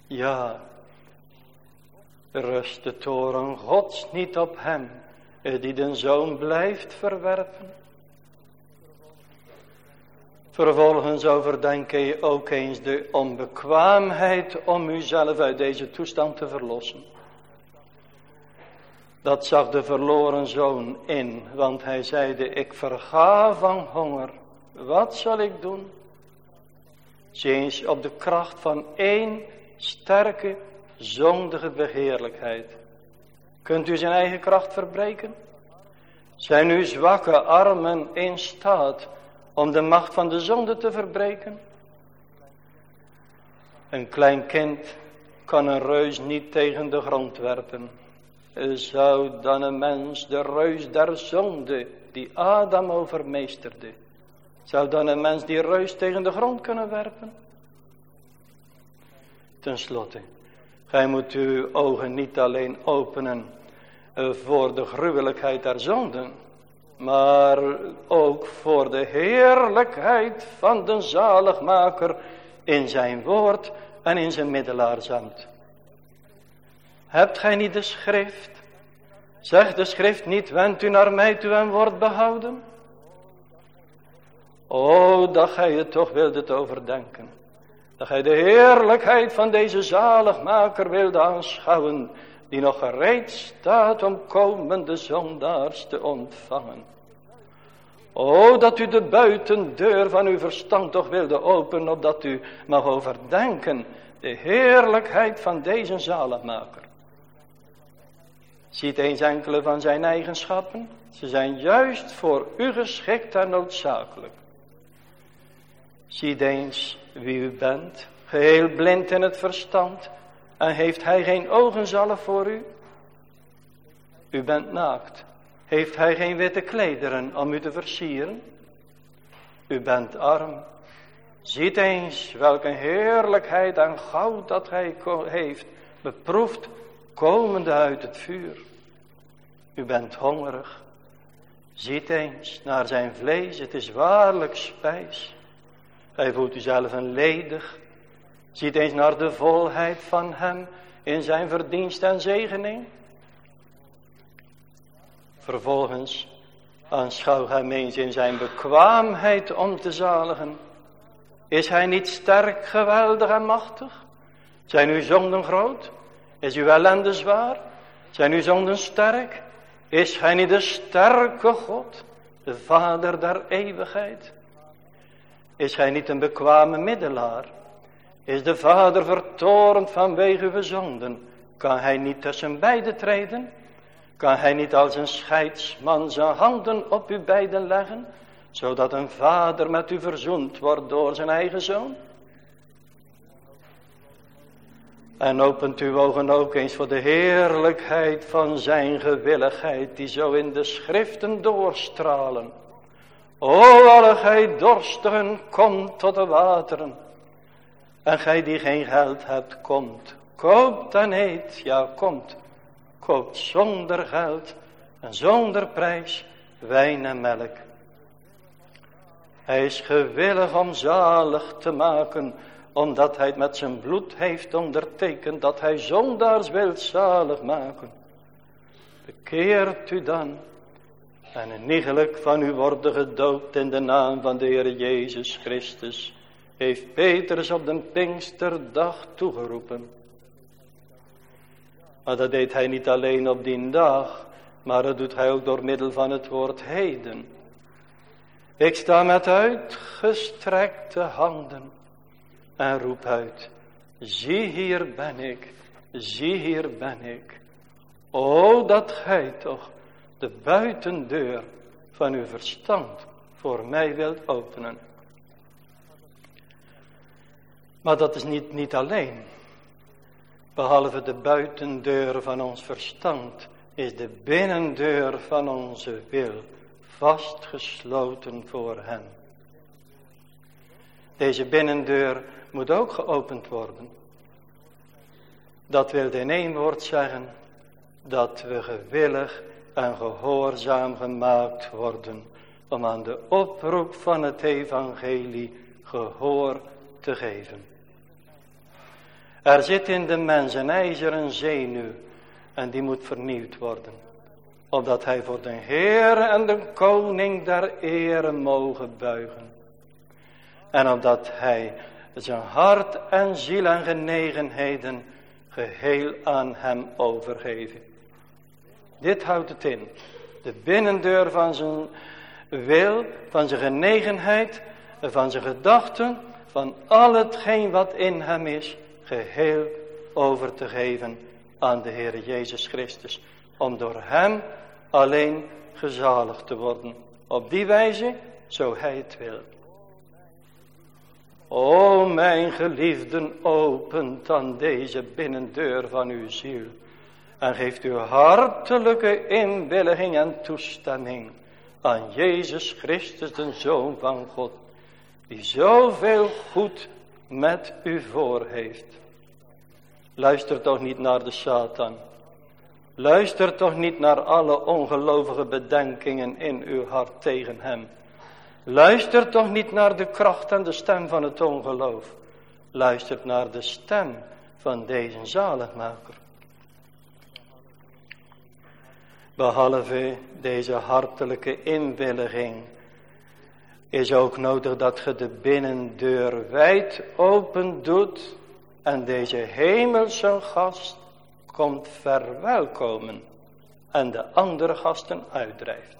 Ja, rust de toren Gods niet op hem die den zoon blijft verwerpen. Vervolgens overdenk je ook eens de onbekwaamheid om uzelf uit deze toestand te verlossen. Dat zag de verloren zoon in, want hij zeide, ik verga van honger. Wat zal ik doen? Eens op de kracht van één sterke, zondige begeerlijkheid. Kunt u zijn eigen kracht verbreken? Zijn uw zwakke armen in staat om de macht van de zonde te verbreken? Een klein kind kan een reus niet tegen de grond werpen. zou dan een mens de reus der zonde die Adam overmeesterde, zou dan een mens die reus tegen de grond kunnen werpen? Ten slotte, gij moet uw ogen niet alleen openen eh, voor de gruwelijkheid der zonden, maar ook voor de heerlijkheid van de zaligmaker in zijn woord en in zijn middelaarsambt. Hebt gij niet de schrift? Zegt de schrift niet, wend u naar mij toe en wordt behouden? O, dat gij het toch wilde overdenken. Dat gij de heerlijkheid van deze zaligmaker wilde aanschouwen, die nog gereed staat om komende zondaars te ontvangen. O, dat u de buitendeur van uw verstand toch wilde openen, opdat u mag overdenken de heerlijkheid van deze zaligmaker. Ziet eens enkele van zijn eigenschappen. Ze zijn juist voor u geschikt en noodzakelijk. Ziet eens wie u bent, geheel blind in het verstand. En heeft hij geen ogenzalf voor u? U bent naakt. Heeft hij geen witte klederen om u te versieren? U bent arm. Ziet eens welke heerlijkheid en goud dat hij heeft, beproefd komende uit het vuur. U bent hongerig. Ziet eens naar zijn vlees, het is waarlijk spijs. Hij voelt u zelf een ledig. Ziet eens naar de volheid van hem in zijn verdienst en zegening. Vervolgens aanschouw hem eens in zijn bekwaamheid om te zaligen. Is hij niet sterk, geweldig en machtig? Zijn uw zonden groot? Is uw ellende zwaar? Zijn uw zonden sterk? Is hij niet de sterke God, de Vader der eeuwigheid? Is hij niet een bekwame middelaar? Is de Vader vertorend vanwege uw zonden? Kan hij niet tussen beiden treden? Kan hij niet als een scheidsman zijn handen op u beiden leggen, zodat een vader met u verzoend wordt door zijn eigen zoon? En opent uw ogen ook eens voor de heerlijkheid van zijn gewilligheid, die zo in de schriften doorstralen. O, alle gij dorstigen, komt tot de wateren. En gij die geen geld hebt, komt. Koopt en eet, ja, komt. Koopt zonder geld en zonder prijs wijn en melk. Hij is gewillig om zalig te maken omdat hij het met zijn bloed heeft ondertekend, dat hij zondaars wil zalig maken. Bekeert u dan en eniggelijk van u worden gedoopt in de naam van de Heer Jezus Christus, heeft Petrus op de Pinksterdag toegeroepen. Maar dat deed hij niet alleen op die dag, maar dat doet hij ook door middel van het woord heden. Ik sta met uitgestrekte handen en roep uit, zie hier ben ik, zie hier ben ik. O, dat gij toch de buitendeur van uw verstand voor mij wilt openen. Maar dat is niet, niet alleen. Behalve de buitendeur van ons verstand is de binnendeur van onze wil vastgesloten voor hem. Deze binnendeur moet ook geopend worden. Dat wil in één woord zeggen dat we gewillig en gehoorzaam gemaakt worden om aan de oproep van het evangelie gehoor te geven. Er zit in de mens een ijzeren zenuw en die moet vernieuwd worden. Opdat hij voor de Heer en de Koning der ere mogen buigen. En opdat hij zijn hart en ziel en genegenheden geheel aan hem overgeven. Dit houdt het in. De binnendeur van zijn wil, van zijn genegenheid, van zijn gedachten, van al hetgeen wat in hem is, geheel over te geven aan de Heer Jezus Christus. Om door hem alleen gezaligd te worden. Op die wijze, zo hij het wil. O mijn geliefden, opent dan deze binnendeur van uw ziel. En geeft uw hartelijke inwilliging en toestemming aan Jezus Christus, de Zoon van God. Die zoveel goed met u voor heeft. Luister toch niet naar de Satan. Luister toch niet naar alle ongelovige bedenkingen in uw hart tegen hem. Luister toch niet naar de kracht en de stem van het ongeloof. Luister naar de stem van deze zaligmaker. Behalve deze hartelijke inwilliging is ook nodig dat je de binnendeur wijd open doet en deze hemelse gast komt verwelkomen en de andere gasten uitdrijft.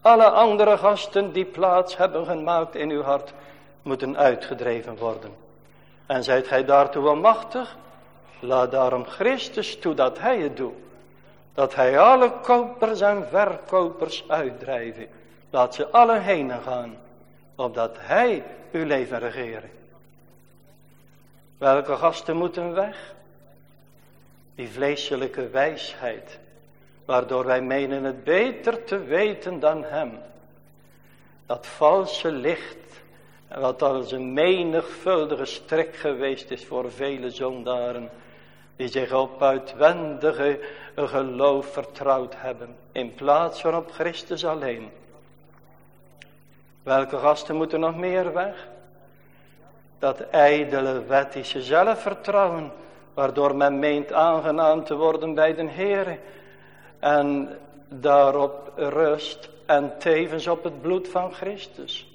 Alle andere gasten die plaats hebben gemaakt in uw hart, moeten uitgedreven worden. En zijt gij daartoe onmachtig? Laat daarom Christus toe dat hij het doet. Dat hij alle kopers en verkopers uitdrijven. Laat ze alle heen gaan, opdat hij uw leven regeren. Welke gasten moeten weg? Die vleeselijke wijsheid, waardoor wij menen het beter te weten dan hem. Dat valse licht, wat als een menigvuldige strik geweest is voor vele zondaren, die zich op uitwendige geloof vertrouwd hebben, in plaats van op Christus alleen. Welke gasten moeten nog meer weg? Dat ijdele wettische zelfvertrouwen, waardoor men meent aangenaam te worden bij den Heer. En daarop rust en tevens op het bloed van Christus.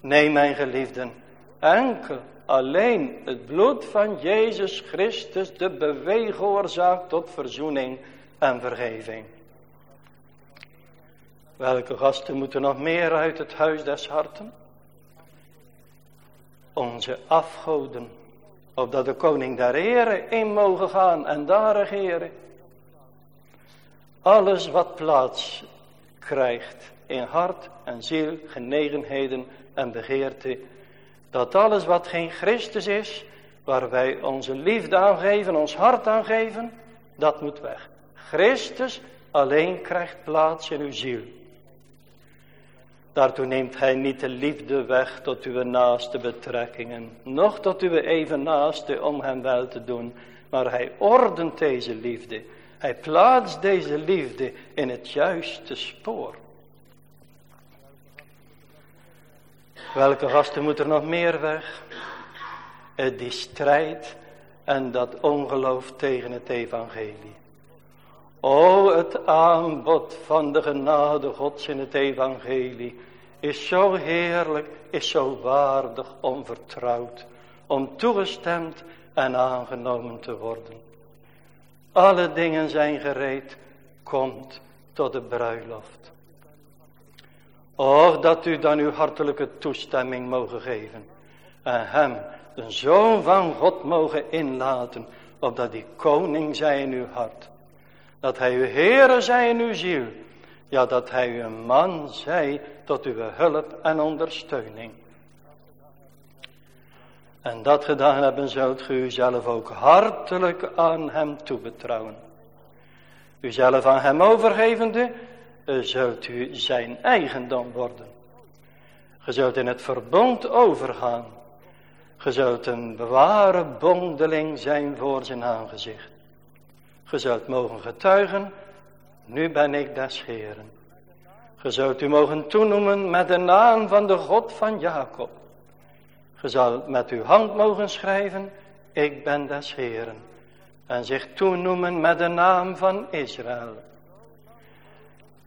Nee, mijn geliefden, enkel alleen het bloed van Jezus Christus de beweegoorzaak tot verzoening en vergeving. Welke gasten moeten nog meer uit het huis des harten? Onze afgoden, opdat de koning der heren in mogen gaan en daar regeren. Alles wat plaats krijgt in hart en ziel, genegenheden en begeerte. Dat alles wat geen Christus is, waar wij onze liefde aan geven, ons hart aan geven, dat moet weg. Christus alleen krijgt plaats in uw ziel. Daartoe neemt hij niet de liefde weg tot uw naaste betrekkingen, noch tot uw even naaste om hem wel te doen, maar hij ordent deze liefde. Hij plaatst deze liefde in het juiste spoor. Welke gasten moet er nog meer weg? Die strijd en dat ongeloof tegen het evangelie. O, het aanbod van de genade gods in het evangelie is zo heerlijk, is zo waardig om vertrouwd, om toegestemd en aangenomen te worden. Alle dingen zijn gereed, komt tot de bruiloft. Och, dat u dan uw hartelijke toestemming mogen geven. En hem, de Zoon van God, mogen inlaten, opdat die koning zij in uw hart. Dat hij uw Heere zij in uw ziel. Ja, dat hij uw man zij tot uw hulp en ondersteuning. En dat gedaan hebben zult u zelf ook hartelijk aan hem toebetrouwen. zelf aan hem overgevende, zult u zijn eigendom worden. Ge zult in het verbond overgaan. Ge zult een beware bondeling zijn voor zijn aangezicht. Ge zult mogen getuigen, nu ben ik des Heeren. Ge zult u mogen toenoemen met de naam van de God van Jacob. Ge zult met uw hand mogen schrijven, ik ben des Heeren. En zich toenoemen met de naam van Israël.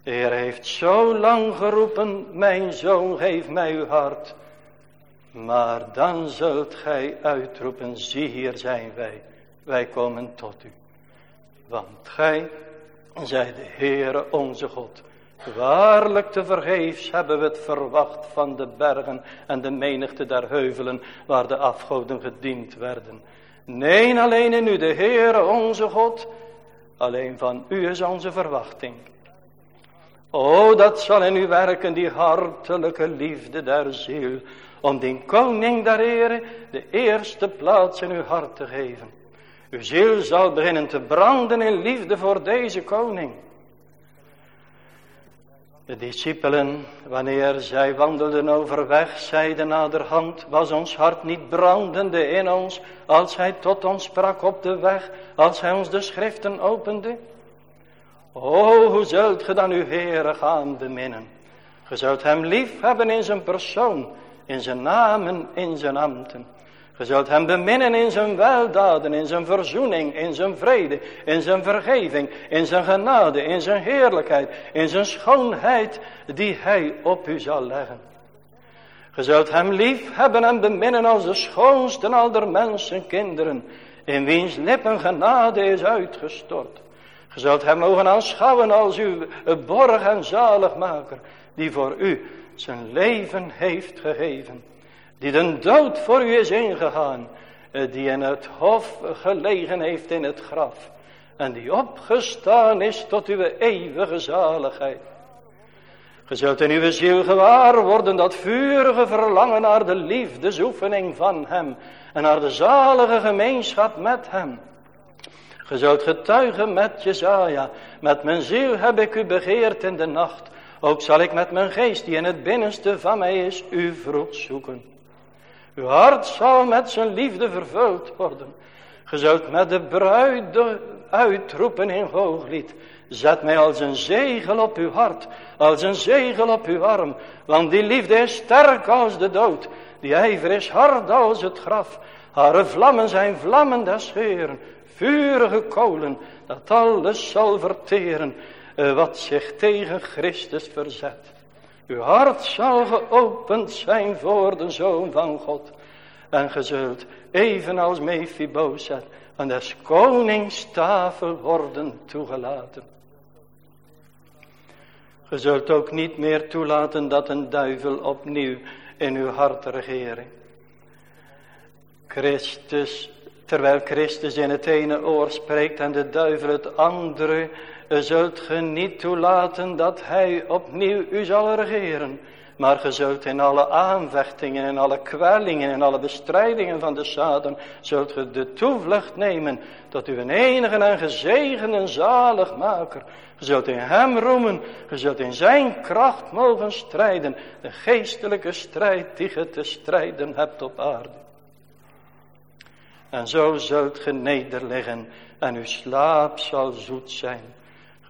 De Heer heeft zo lang geroepen, mijn zoon geef mij uw hart. Maar dan zult gij uitroepen, zie hier zijn wij, wij komen tot u. Want gij, zij de Heere onze God, waarlijk te vergeefs hebben we het verwacht van de bergen en de menigte der heuvelen waar de afgoden gediend werden. Nee, alleen in u, de Heere onze God, alleen van u is onze verwachting. O, dat zal in u werken, die hartelijke liefde der ziel, om die koning der Heere de eerste plaats in uw hart te geven. Uw ziel zal beginnen te branden in liefde voor deze koning. De discipelen, wanneer zij wandelden overweg, zeiden naderhand, was ons hart niet brandende in ons, als hij tot ons sprak op de weg, als hij ons de schriften opende? O, hoe zult ge dan uw Heere gaan beminnen? Ge zult hem lief hebben in zijn persoon, in zijn namen, in zijn ambten. Ge zult hem beminnen in zijn weldaden, in zijn verzoening, in zijn vrede, in zijn vergeving, in zijn genade, in zijn heerlijkheid, in zijn schoonheid die hij op u zal leggen. Ge zult hem lief hebben en beminnen als de schoonste aller mensen kinderen, in wiens lippen genade is uitgestort. Ge zult hem mogen aanschouwen als uw borg en zaligmaker, die voor u zijn leven heeft gegeven die de dood voor u is ingegaan, eh, die in het hof gelegen heeft in het graf, en die opgestaan is tot uw eeuwige zaligheid. Ge zult in uw ziel gewaar worden dat vurige verlangen naar de liefdesoefening van hem, en naar de zalige gemeenschap met hem. Ge zult getuigen met Jezaja, met mijn ziel heb ik u begeerd in de nacht, ook zal ik met mijn geest die in het binnenste van mij is, u vroeg zoeken. Uw hart zal met zijn liefde vervuld worden. Ge zult met de bruid uitroepen in hooglied. Zet mij als een zegel op uw hart, als een zegel op uw arm. Want die liefde is sterk als de dood. Die ijver is hard als het graf. Hare vlammen zijn vlammen des Heeren. Vurige kolen, dat alles zal verteren. Eh, wat zich tegen Christus verzet. Uw hart zal geopend zijn voor de Zoon van God. En ge zult, evenals Mephibozet, aan des konings tafel worden toegelaten. Ge zult ook niet meer toelaten dat een duivel opnieuw in uw hart regere. Christus, terwijl Christus in het ene oor spreekt en de duivel het andere, zult ge niet toelaten dat hij opnieuw u zal regeren. Maar ge zult in alle aanvechtingen en alle kwellingen en alle bestrijdingen van de Satan, zult ge de toevlucht nemen tot uw enige en gezegende zaligmaker. Ge zult in hem roemen, ge zult in zijn kracht mogen strijden, de geestelijke strijd die ge te strijden hebt op aarde. En zo zult ge nederliggen en uw slaap zal zoet zijn.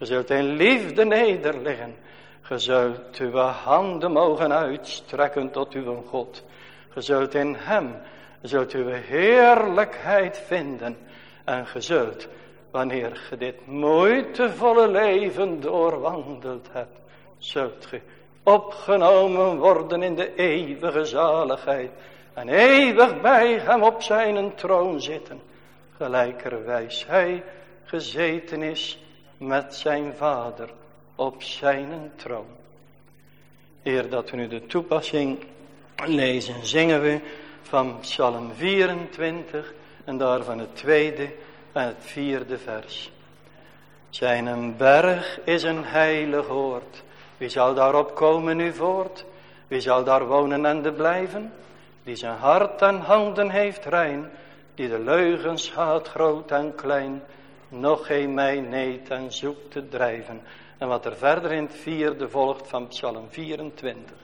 Ge zult in liefde nederliggen. Ge zult uw handen mogen uitstrekken tot uw God. Ge zult in hem, zult uw heerlijkheid vinden. En ge zult, wanneer ge dit moeitevolle leven doorwandeld hebt, zult ge opgenomen worden in de eeuwige zaligheid. En eeuwig bij hem op zijn troon zitten. Gelijkerwijs hij gezeten is met zijn vader op zijn troon. Eer dat we nu de toepassing lezen, zingen we van Psalm 24 en daarvan het tweede en het vierde vers. Zijn een berg is een heilig oord. Wie zal daarop komen nu voort? Wie zal daar wonen en de blijven? Die zijn hart en handen heeft rein, die de leugens haat groot en klein, nog geen mij neet en zoekt te drijven. En wat er verder in het vierde volgt van Psalm 24.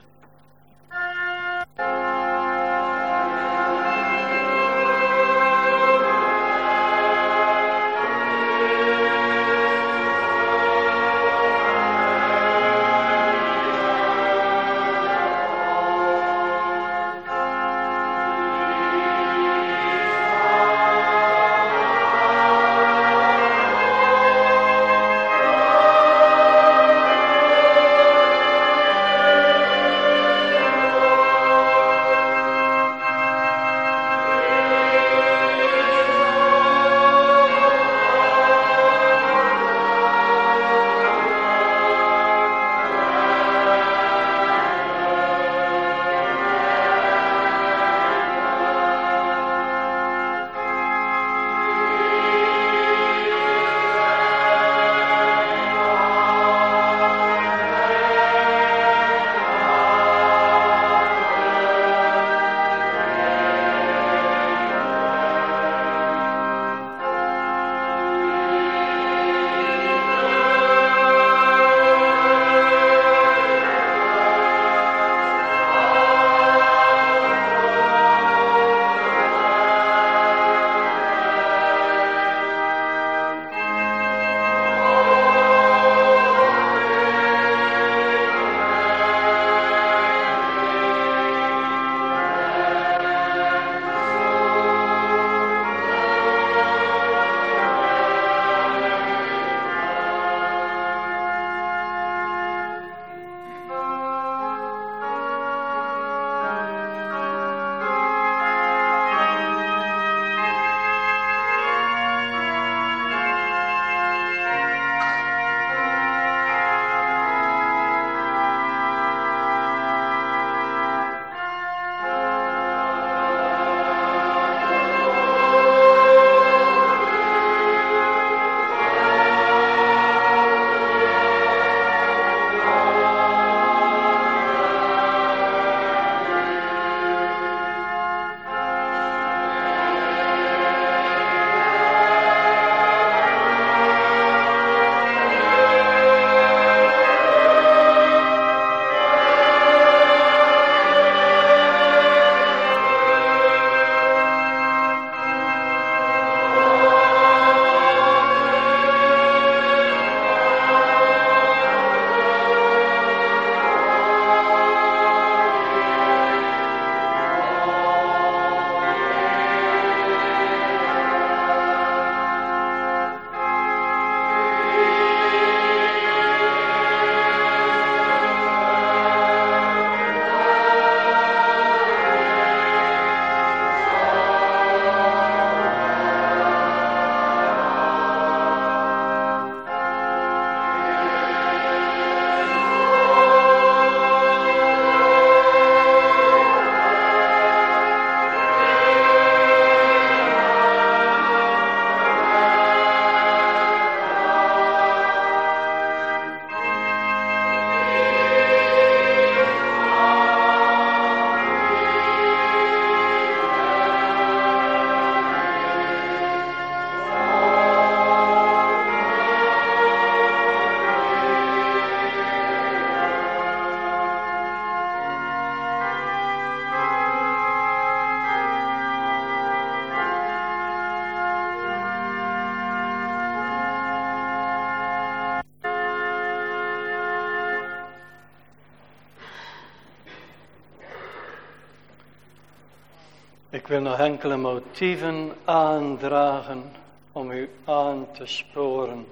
Wil nog enkele motieven aandragen om u aan te sporen,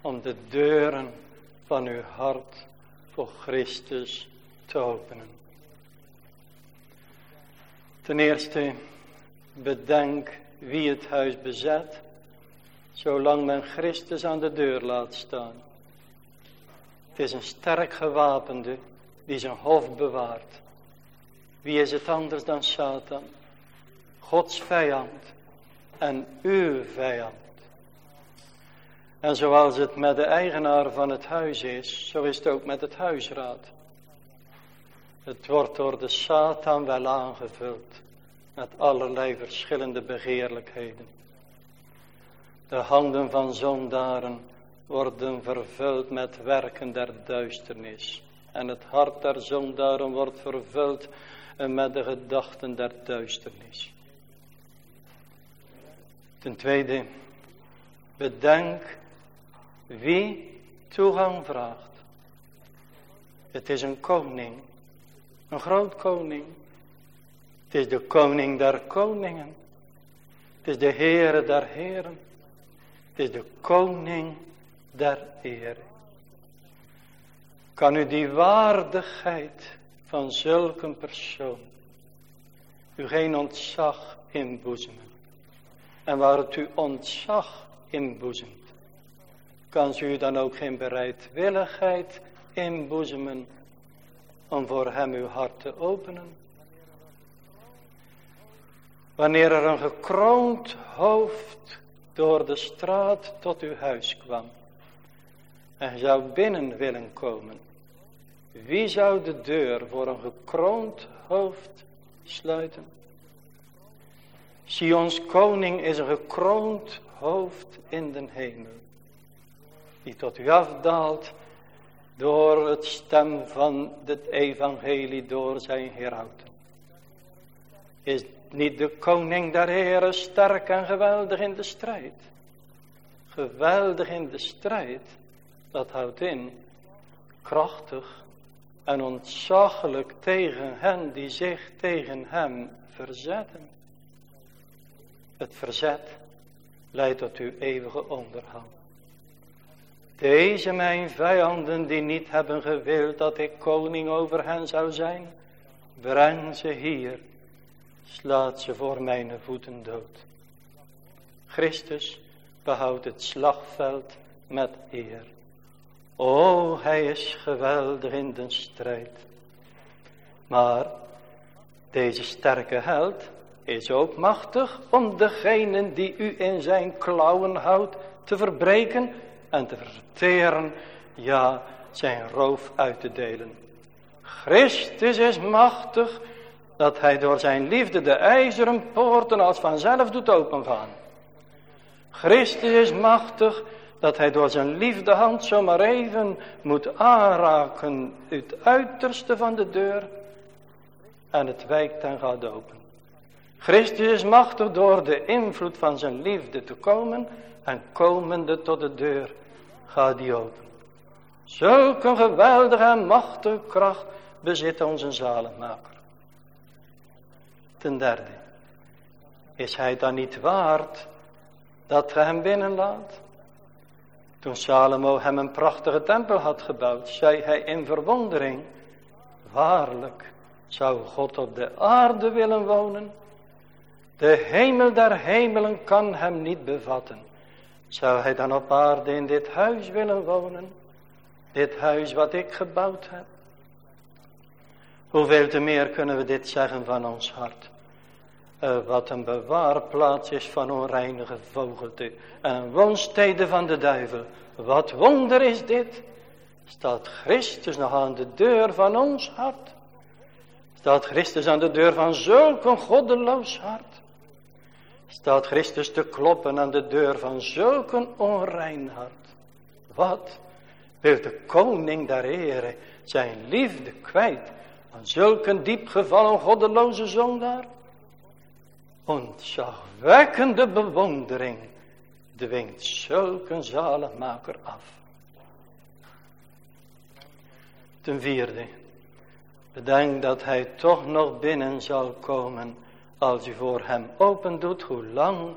om de deuren van uw hart voor Christus te openen. Ten eerste, bedenk wie het huis bezet, zolang men Christus aan de deur laat staan. Het is een sterk gewapende die zijn hof bewaart. Wie is het anders dan Satan? Gods vijand en uw vijand. En zoals het met de eigenaar van het huis is, zo is het ook met het huisraad. Het wordt door de Satan wel aangevuld met allerlei verschillende begeerlijkheden. De handen van zondaren worden vervuld met werken der duisternis. En het hart der zondaren wordt vervuld met de gedachten der duisternis. Ten tweede, bedenk wie toegang vraagt. Het is een koning, een groot koning. Het is de koning der koningen. Het is de Heere der heren. Het is de koning der ere. Kan u die waardigheid van zulke persoon u geen ontzag inboezemen? En waar het u ontzag inboezemt, kan u dan ook geen bereidwilligheid inboezemen om voor hem uw hart te openen? Wanneer er een gekroond hoofd door de straat tot uw huis kwam en zou binnen willen komen, wie zou de deur voor een gekroond hoofd sluiten? Sions koning is een gekroond hoofd in den hemel. Die tot u afdaalt door het stem van het evangelie door zijn herauten. Is niet de koning der heren sterk en geweldig in de strijd. Geweldig in de strijd, dat houdt in krachtig en ontzaglijk tegen hen die zich tegen hem verzetten. Het verzet leidt tot uw eeuwige onderhoud. Deze mijn vijanden die niet hebben gewild dat ik koning over hen zou zijn, breng ze hier, slaat ze voor mijn voeten dood. Christus behoudt het slagveld met eer. O, hij is geweldig in de strijd. Maar deze sterke held is ook machtig om degenen die u in zijn klauwen houdt te verbreken en te verteren, ja, zijn roof uit te delen. Christus is machtig dat hij door zijn liefde de ijzeren poorten als vanzelf doet opengaan. Christus is machtig dat hij door zijn liefde hand zomaar even moet aanraken het uiterste van de deur en het wijkt en gaat open. Christus is machtig door de invloed van zijn liefde te komen en komende tot de deur gaat die open. Zulke geweldige en machtige kracht bezit onze zalenmaker. Ten derde, is hij dan niet waard dat ge hem binnenlaat? Toen Salomo hem een prachtige tempel had gebouwd, zei hij in verwondering, waarlijk zou God op de aarde willen wonen? De hemel der hemelen kan hem niet bevatten. Zou hij dan op aarde in dit huis willen wonen? Dit huis wat ik gebouwd heb? Hoeveel te meer kunnen we dit zeggen van ons hart? Uh, wat een bewaarplaats is van onreinige vogelte en een van de duivel. Wat wonder is dit? Staat Christus nog aan de deur van ons hart? Staat Christus aan de deur van zulk een goddeloos hart? Staat Christus te kloppen aan de deur van zulk onrein hart. Wat wil de koning der zijn liefde kwijt aan zulk een diep gevallen goddeloze zondaar? Ontzagwekkende bewondering dwingt zulk een zaligmaker af. Ten vierde, bedenk dat hij toch nog binnen zal komen als u voor hem open doet hoe lang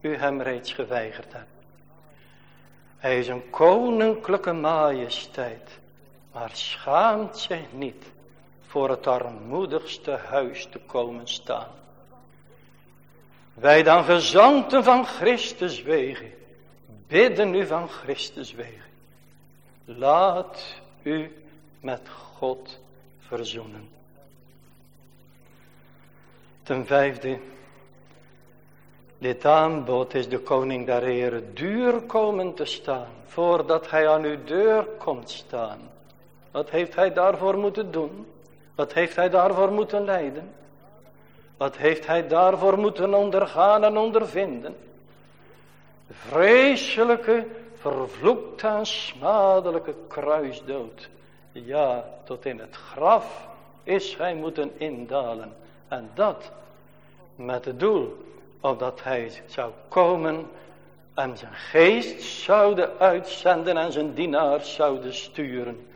u hem reeds geweigerd hebt. Hij is een koninklijke majesteit, maar schaamt zich niet voor het armoedigste huis te komen staan. Wij dan gezanten van Christus wegen, bidden u van Christus wegen. Laat u met God verzoenen. Ten vijfde, dit aanbod is de koning der duur komen te staan, voordat hij aan uw deur komt staan. Wat heeft hij daarvoor moeten doen? Wat heeft hij daarvoor moeten lijden? Wat heeft hij daarvoor moeten ondergaan en ondervinden? Vreselijke, vervloekte en smadelijke kruisdood. Ja, tot in het graf is hij moeten indalen. En dat met het doel opdat hij zou komen en zijn geest zouden uitzenden en zijn dienaars zouden sturen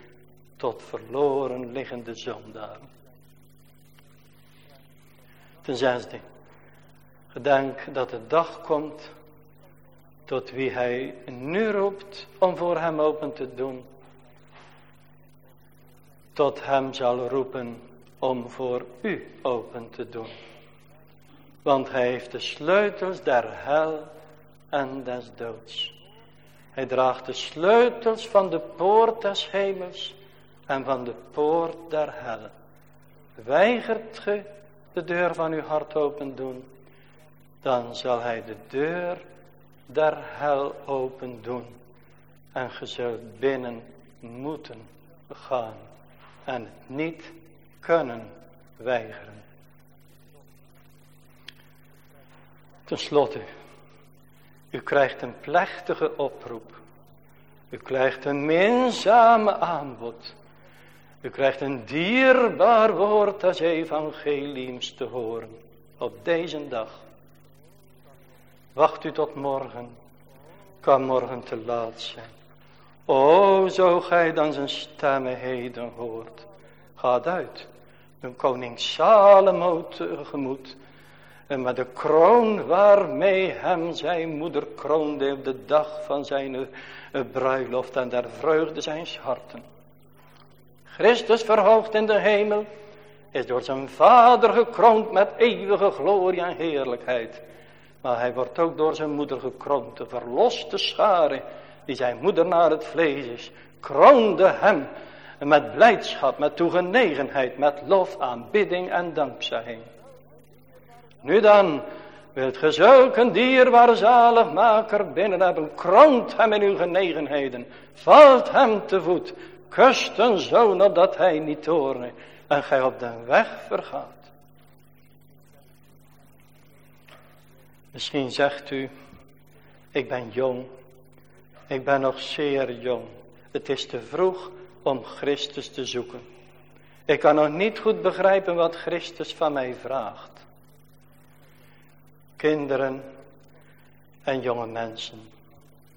tot verloren liggende zondaren. Ten zesde, gedenk dat de dag komt tot wie hij nu roept om voor hem open te doen. Tot hem zal roepen om voor u open te doen. Want hij heeft de sleutels der hel en des doods. Hij draagt de sleutels van de poort des hemels en van de poort der hel. Weigert ge de deur van uw hart open doen, dan zal hij de deur der hel open doen. En ge zult binnen moeten gaan en het niet kunnen weigeren. Ten slotte, u krijgt een plechtige oproep. U krijgt een minzame aanbod. U krijgt een dierbaar woord als evangeliums te horen op deze dag. Wacht u tot morgen, kan morgen te laat zijn. O, zo gij dan zijn stemmen heden hoort. Gaat uit, een koning Salomo tegemoet. En met de kroon waarmee hem zijn moeder kroonde op de dag van zijn eh, bruiloft en der vreugde zijn harten. Christus verhoogd in de hemel is door zijn vader gekroond met eeuwige glorie en heerlijkheid. Maar hij wordt ook door zijn moeder gekroond, de verloste schare die zijn moeder naar het vlees is, kroonde hem met blijdschap, met toegenegenheid, met lof, aanbidding en dankzegging. Nu dan, wilt ge zulke dierbare zaligmaker binnen hebben, kroont hem in uw genegenheden, valt hem te voet, kust een zoon opdat hij niet toorne en gij op den weg vergaat. Misschien zegt u, ik ben jong, ik ben nog zeer jong. Het is te vroeg om Christus te zoeken. Ik kan nog niet goed begrijpen wat Christus van mij vraagt. Kinderen en jonge mensen,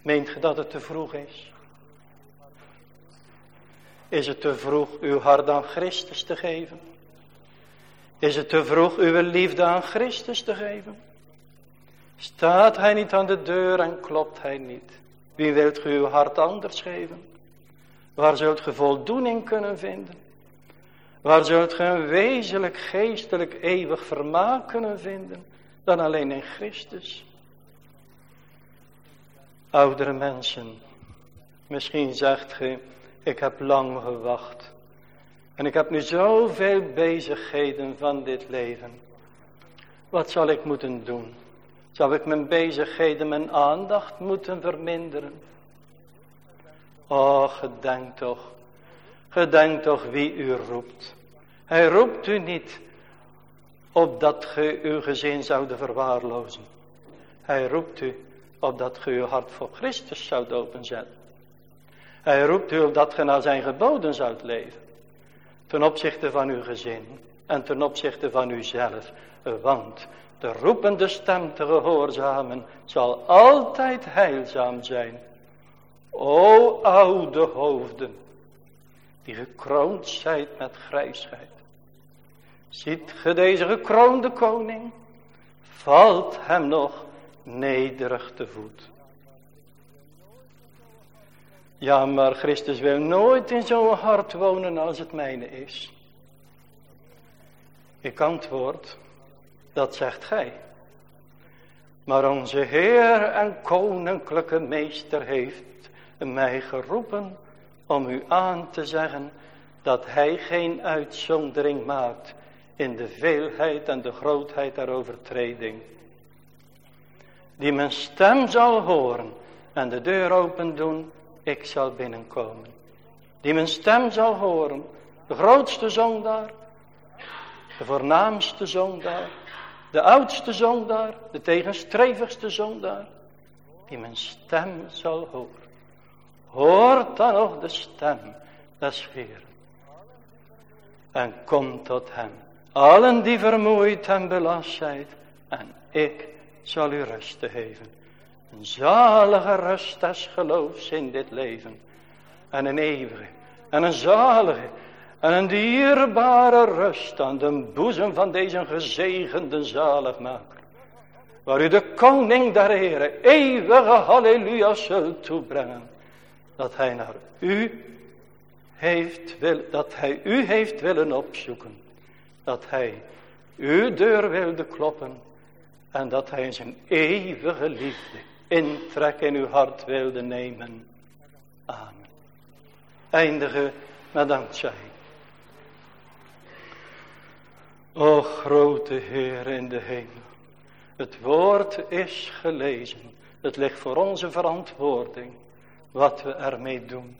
meent ge dat het te vroeg is? Is het te vroeg uw hart aan Christus te geven? Is het te vroeg uw liefde aan Christus te geven? Staat hij niet aan de deur en klopt hij niet? Wie wilt ge uw hart anders geven? Waar zult ge voldoening kunnen vinden? Waar zult ge een wezenlijk, geestelijk, eeuwig vermaak kunnen vinden? Dan alleen in Christus. Oudere mensen, misschien zegt ge, ik heb lang gewacht. En ik heb nu zoveel bezigheden van dit leven. Wat zal ik moeten doen? Zal ik mijn bezigheden, mijn aandacht moeten verminderen? Oh, gedenk toch. Gedenk toch wie u roept. Hij roept u niet opdat ge uw gezin zouden verwaarlozen. Hij roept u opdat ge uw hart voor Christus zoudt openzetten. Hij roept u opdat ge naar zijn geboden zoudt leven. Ten opzichte van uw gezin en ten opzichte van uzelf. Want de roepende stem te gehoorzamen zal altijd heilzaam zijn. O oude hoofden, die gekroond zijt met grijsheid. Ziet ge deze gekroonde koning, valt hem nog nederig te voet. Ja, maar Christus wil nooit in zo'n hart wonen als het mijne is. Ik antwoord, dat zegt gij. Maar onze Heer en Koninklijke Meester heeft mij geroepen om u aan te zeggen dat hij geen uitzondering maakt in de veelheid en de grootheid der overtreding. Die mijn stem zal horen en de deur open doen, ik zal binnenkomen. Die mijn stem zal horen, de grootste zondaar, de voornaamste zondaar, de oudste zondaar, de tegenstrevigste zondaar, die mijn stem zal horen. Hoort dan nog de stem des Heeren. En komt tot hem, allen die vermoeid en belast zijn, en ik zal u rust geven. Een zalige rust des geloofs in dit leven. En een eeuwige, en een zalige, en een dierbare rust aan de boezem van deze gezegende zaligmaker. Waar u de koning der Heren eeuwige halleluja zult toebrengen. Dat hij naar u heeft wil, dat hij u heeft willen opzoeken. Dat hij uw deur wilde kloppen. En dat hij zijn eeuwige liefde intrek in uw hart wilde nemen. Amen. Eindige met dankzij. O grote Heer in de hemel. Het woord is gelezen. Het ligt voor onze verantwoording. Wat we ermee doen.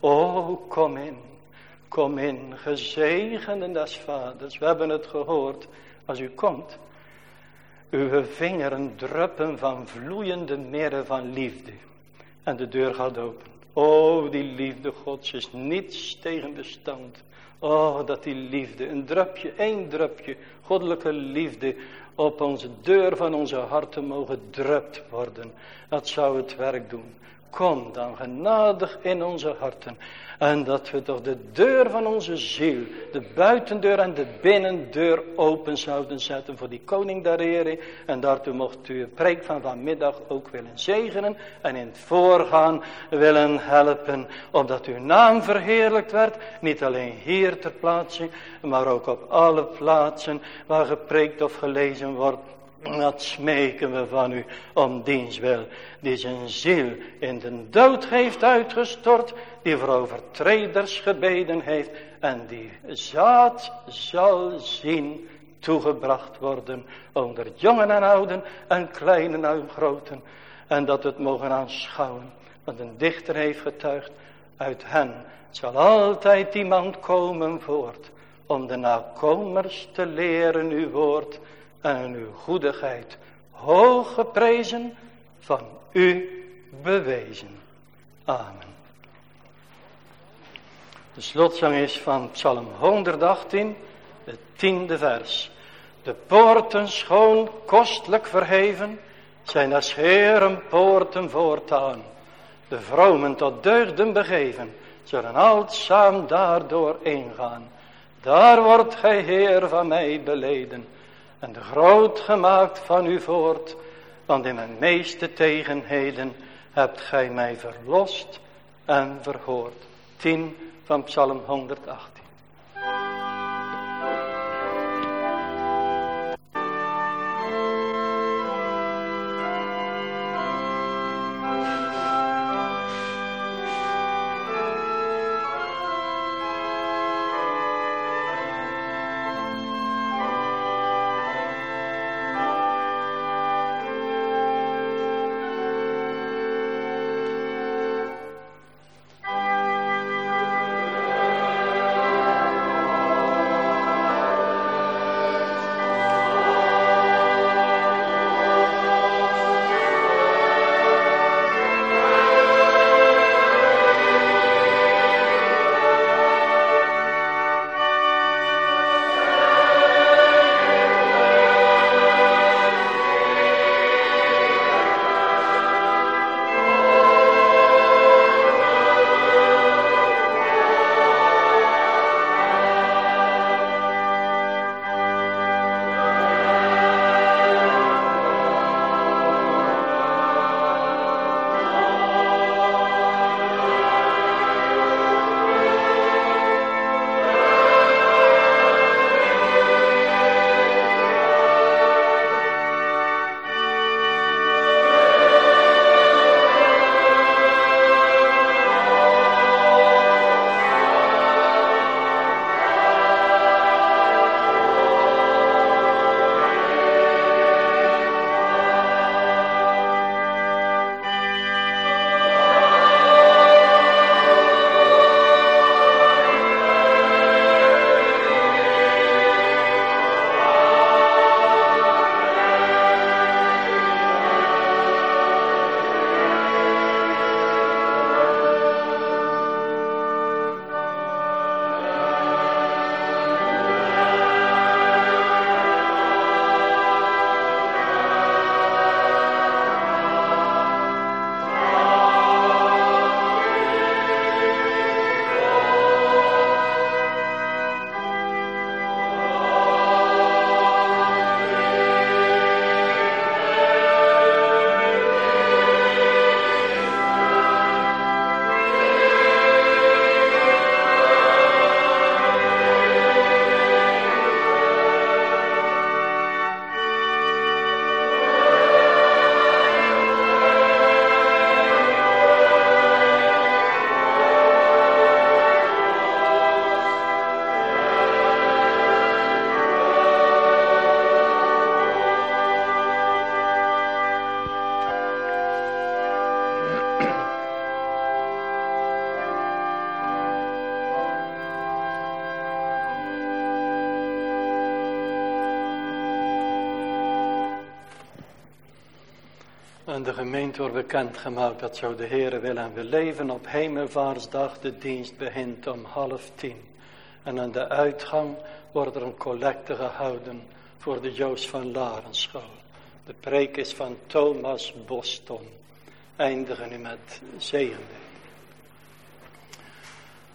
O kom in. Kom in. Gezegende des vaders. We hebben het gehoord. Als u komt. Uw vingeren druppen van vloeiende meren van liefde. En de deur gaat open. O die liefde gods is niets tegen bestand. Oh, dat die liefde, een drupje, één drupje, goddelijke liefde op onze deur van onze harten mogen drupt worden. Dat zou het werk doen. Kom dan genadig in onze harten. En dat we toch de deur van onze ziel, de buitendeur en de binnendeur open zouden zetten voor die koning der heren. En daartoe mocht u een preek van vanmiddag ook willen zegenen en in het voorgaan willen helpen. Opdat uw naam verheerlijkt werd, niet alleen hier ter plaatse, maar ook op alle plaatsen waar gepreekt of gelezen wordt dat smeken we van u om diens wil, die zijn ziel in de dood heeft uitgestort, die voor overtreders gebeden heeft en die zaad zal zien toegebracht worden onder jongen en ouden en kleinen en groten. En dat het mogen aanschouwen, want een dichter heeft getuigd, uit hen zal altijd iemand komen voort, om de nakomers te leren uw woord en uw goedigheid hoog geprezen van u bewezen. Amen. De slotzang is van Psalm 118, het tiende vers. De poorten schoon kostelijk verheven, zijn als heren poorten voortaan. De vromen tot deugden begeven, zullen alzaam daardoor ingaan. Daar wordt gij Heer van mij beleden en groot gemaakt van u voort, want in mijn meeste tegenheden hebt gij mij verlost en verhoord. 10 van Psalm 118. Bekendgemaakt dat zo de Heer wil en we leven op Hemelvaartsdag. De dienst begint om half tien. En aan de uitgang wordt er een collecte gehouden voor de Joost van Larenschool. De preek is van Thomas Boston. Eindigen nu met zegenbed.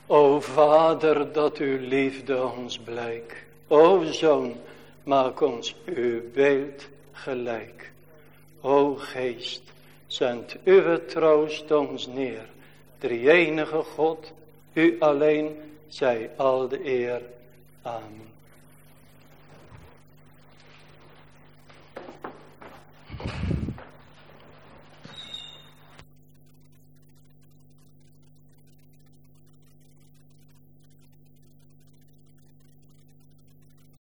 O Vader, dat uw liefde ons blijk. O Zoon, maak ons uw beeld gelijk. O Geest, zend uw troost ons neer. Drie enige God, u alleen, zij al de eer. Amen.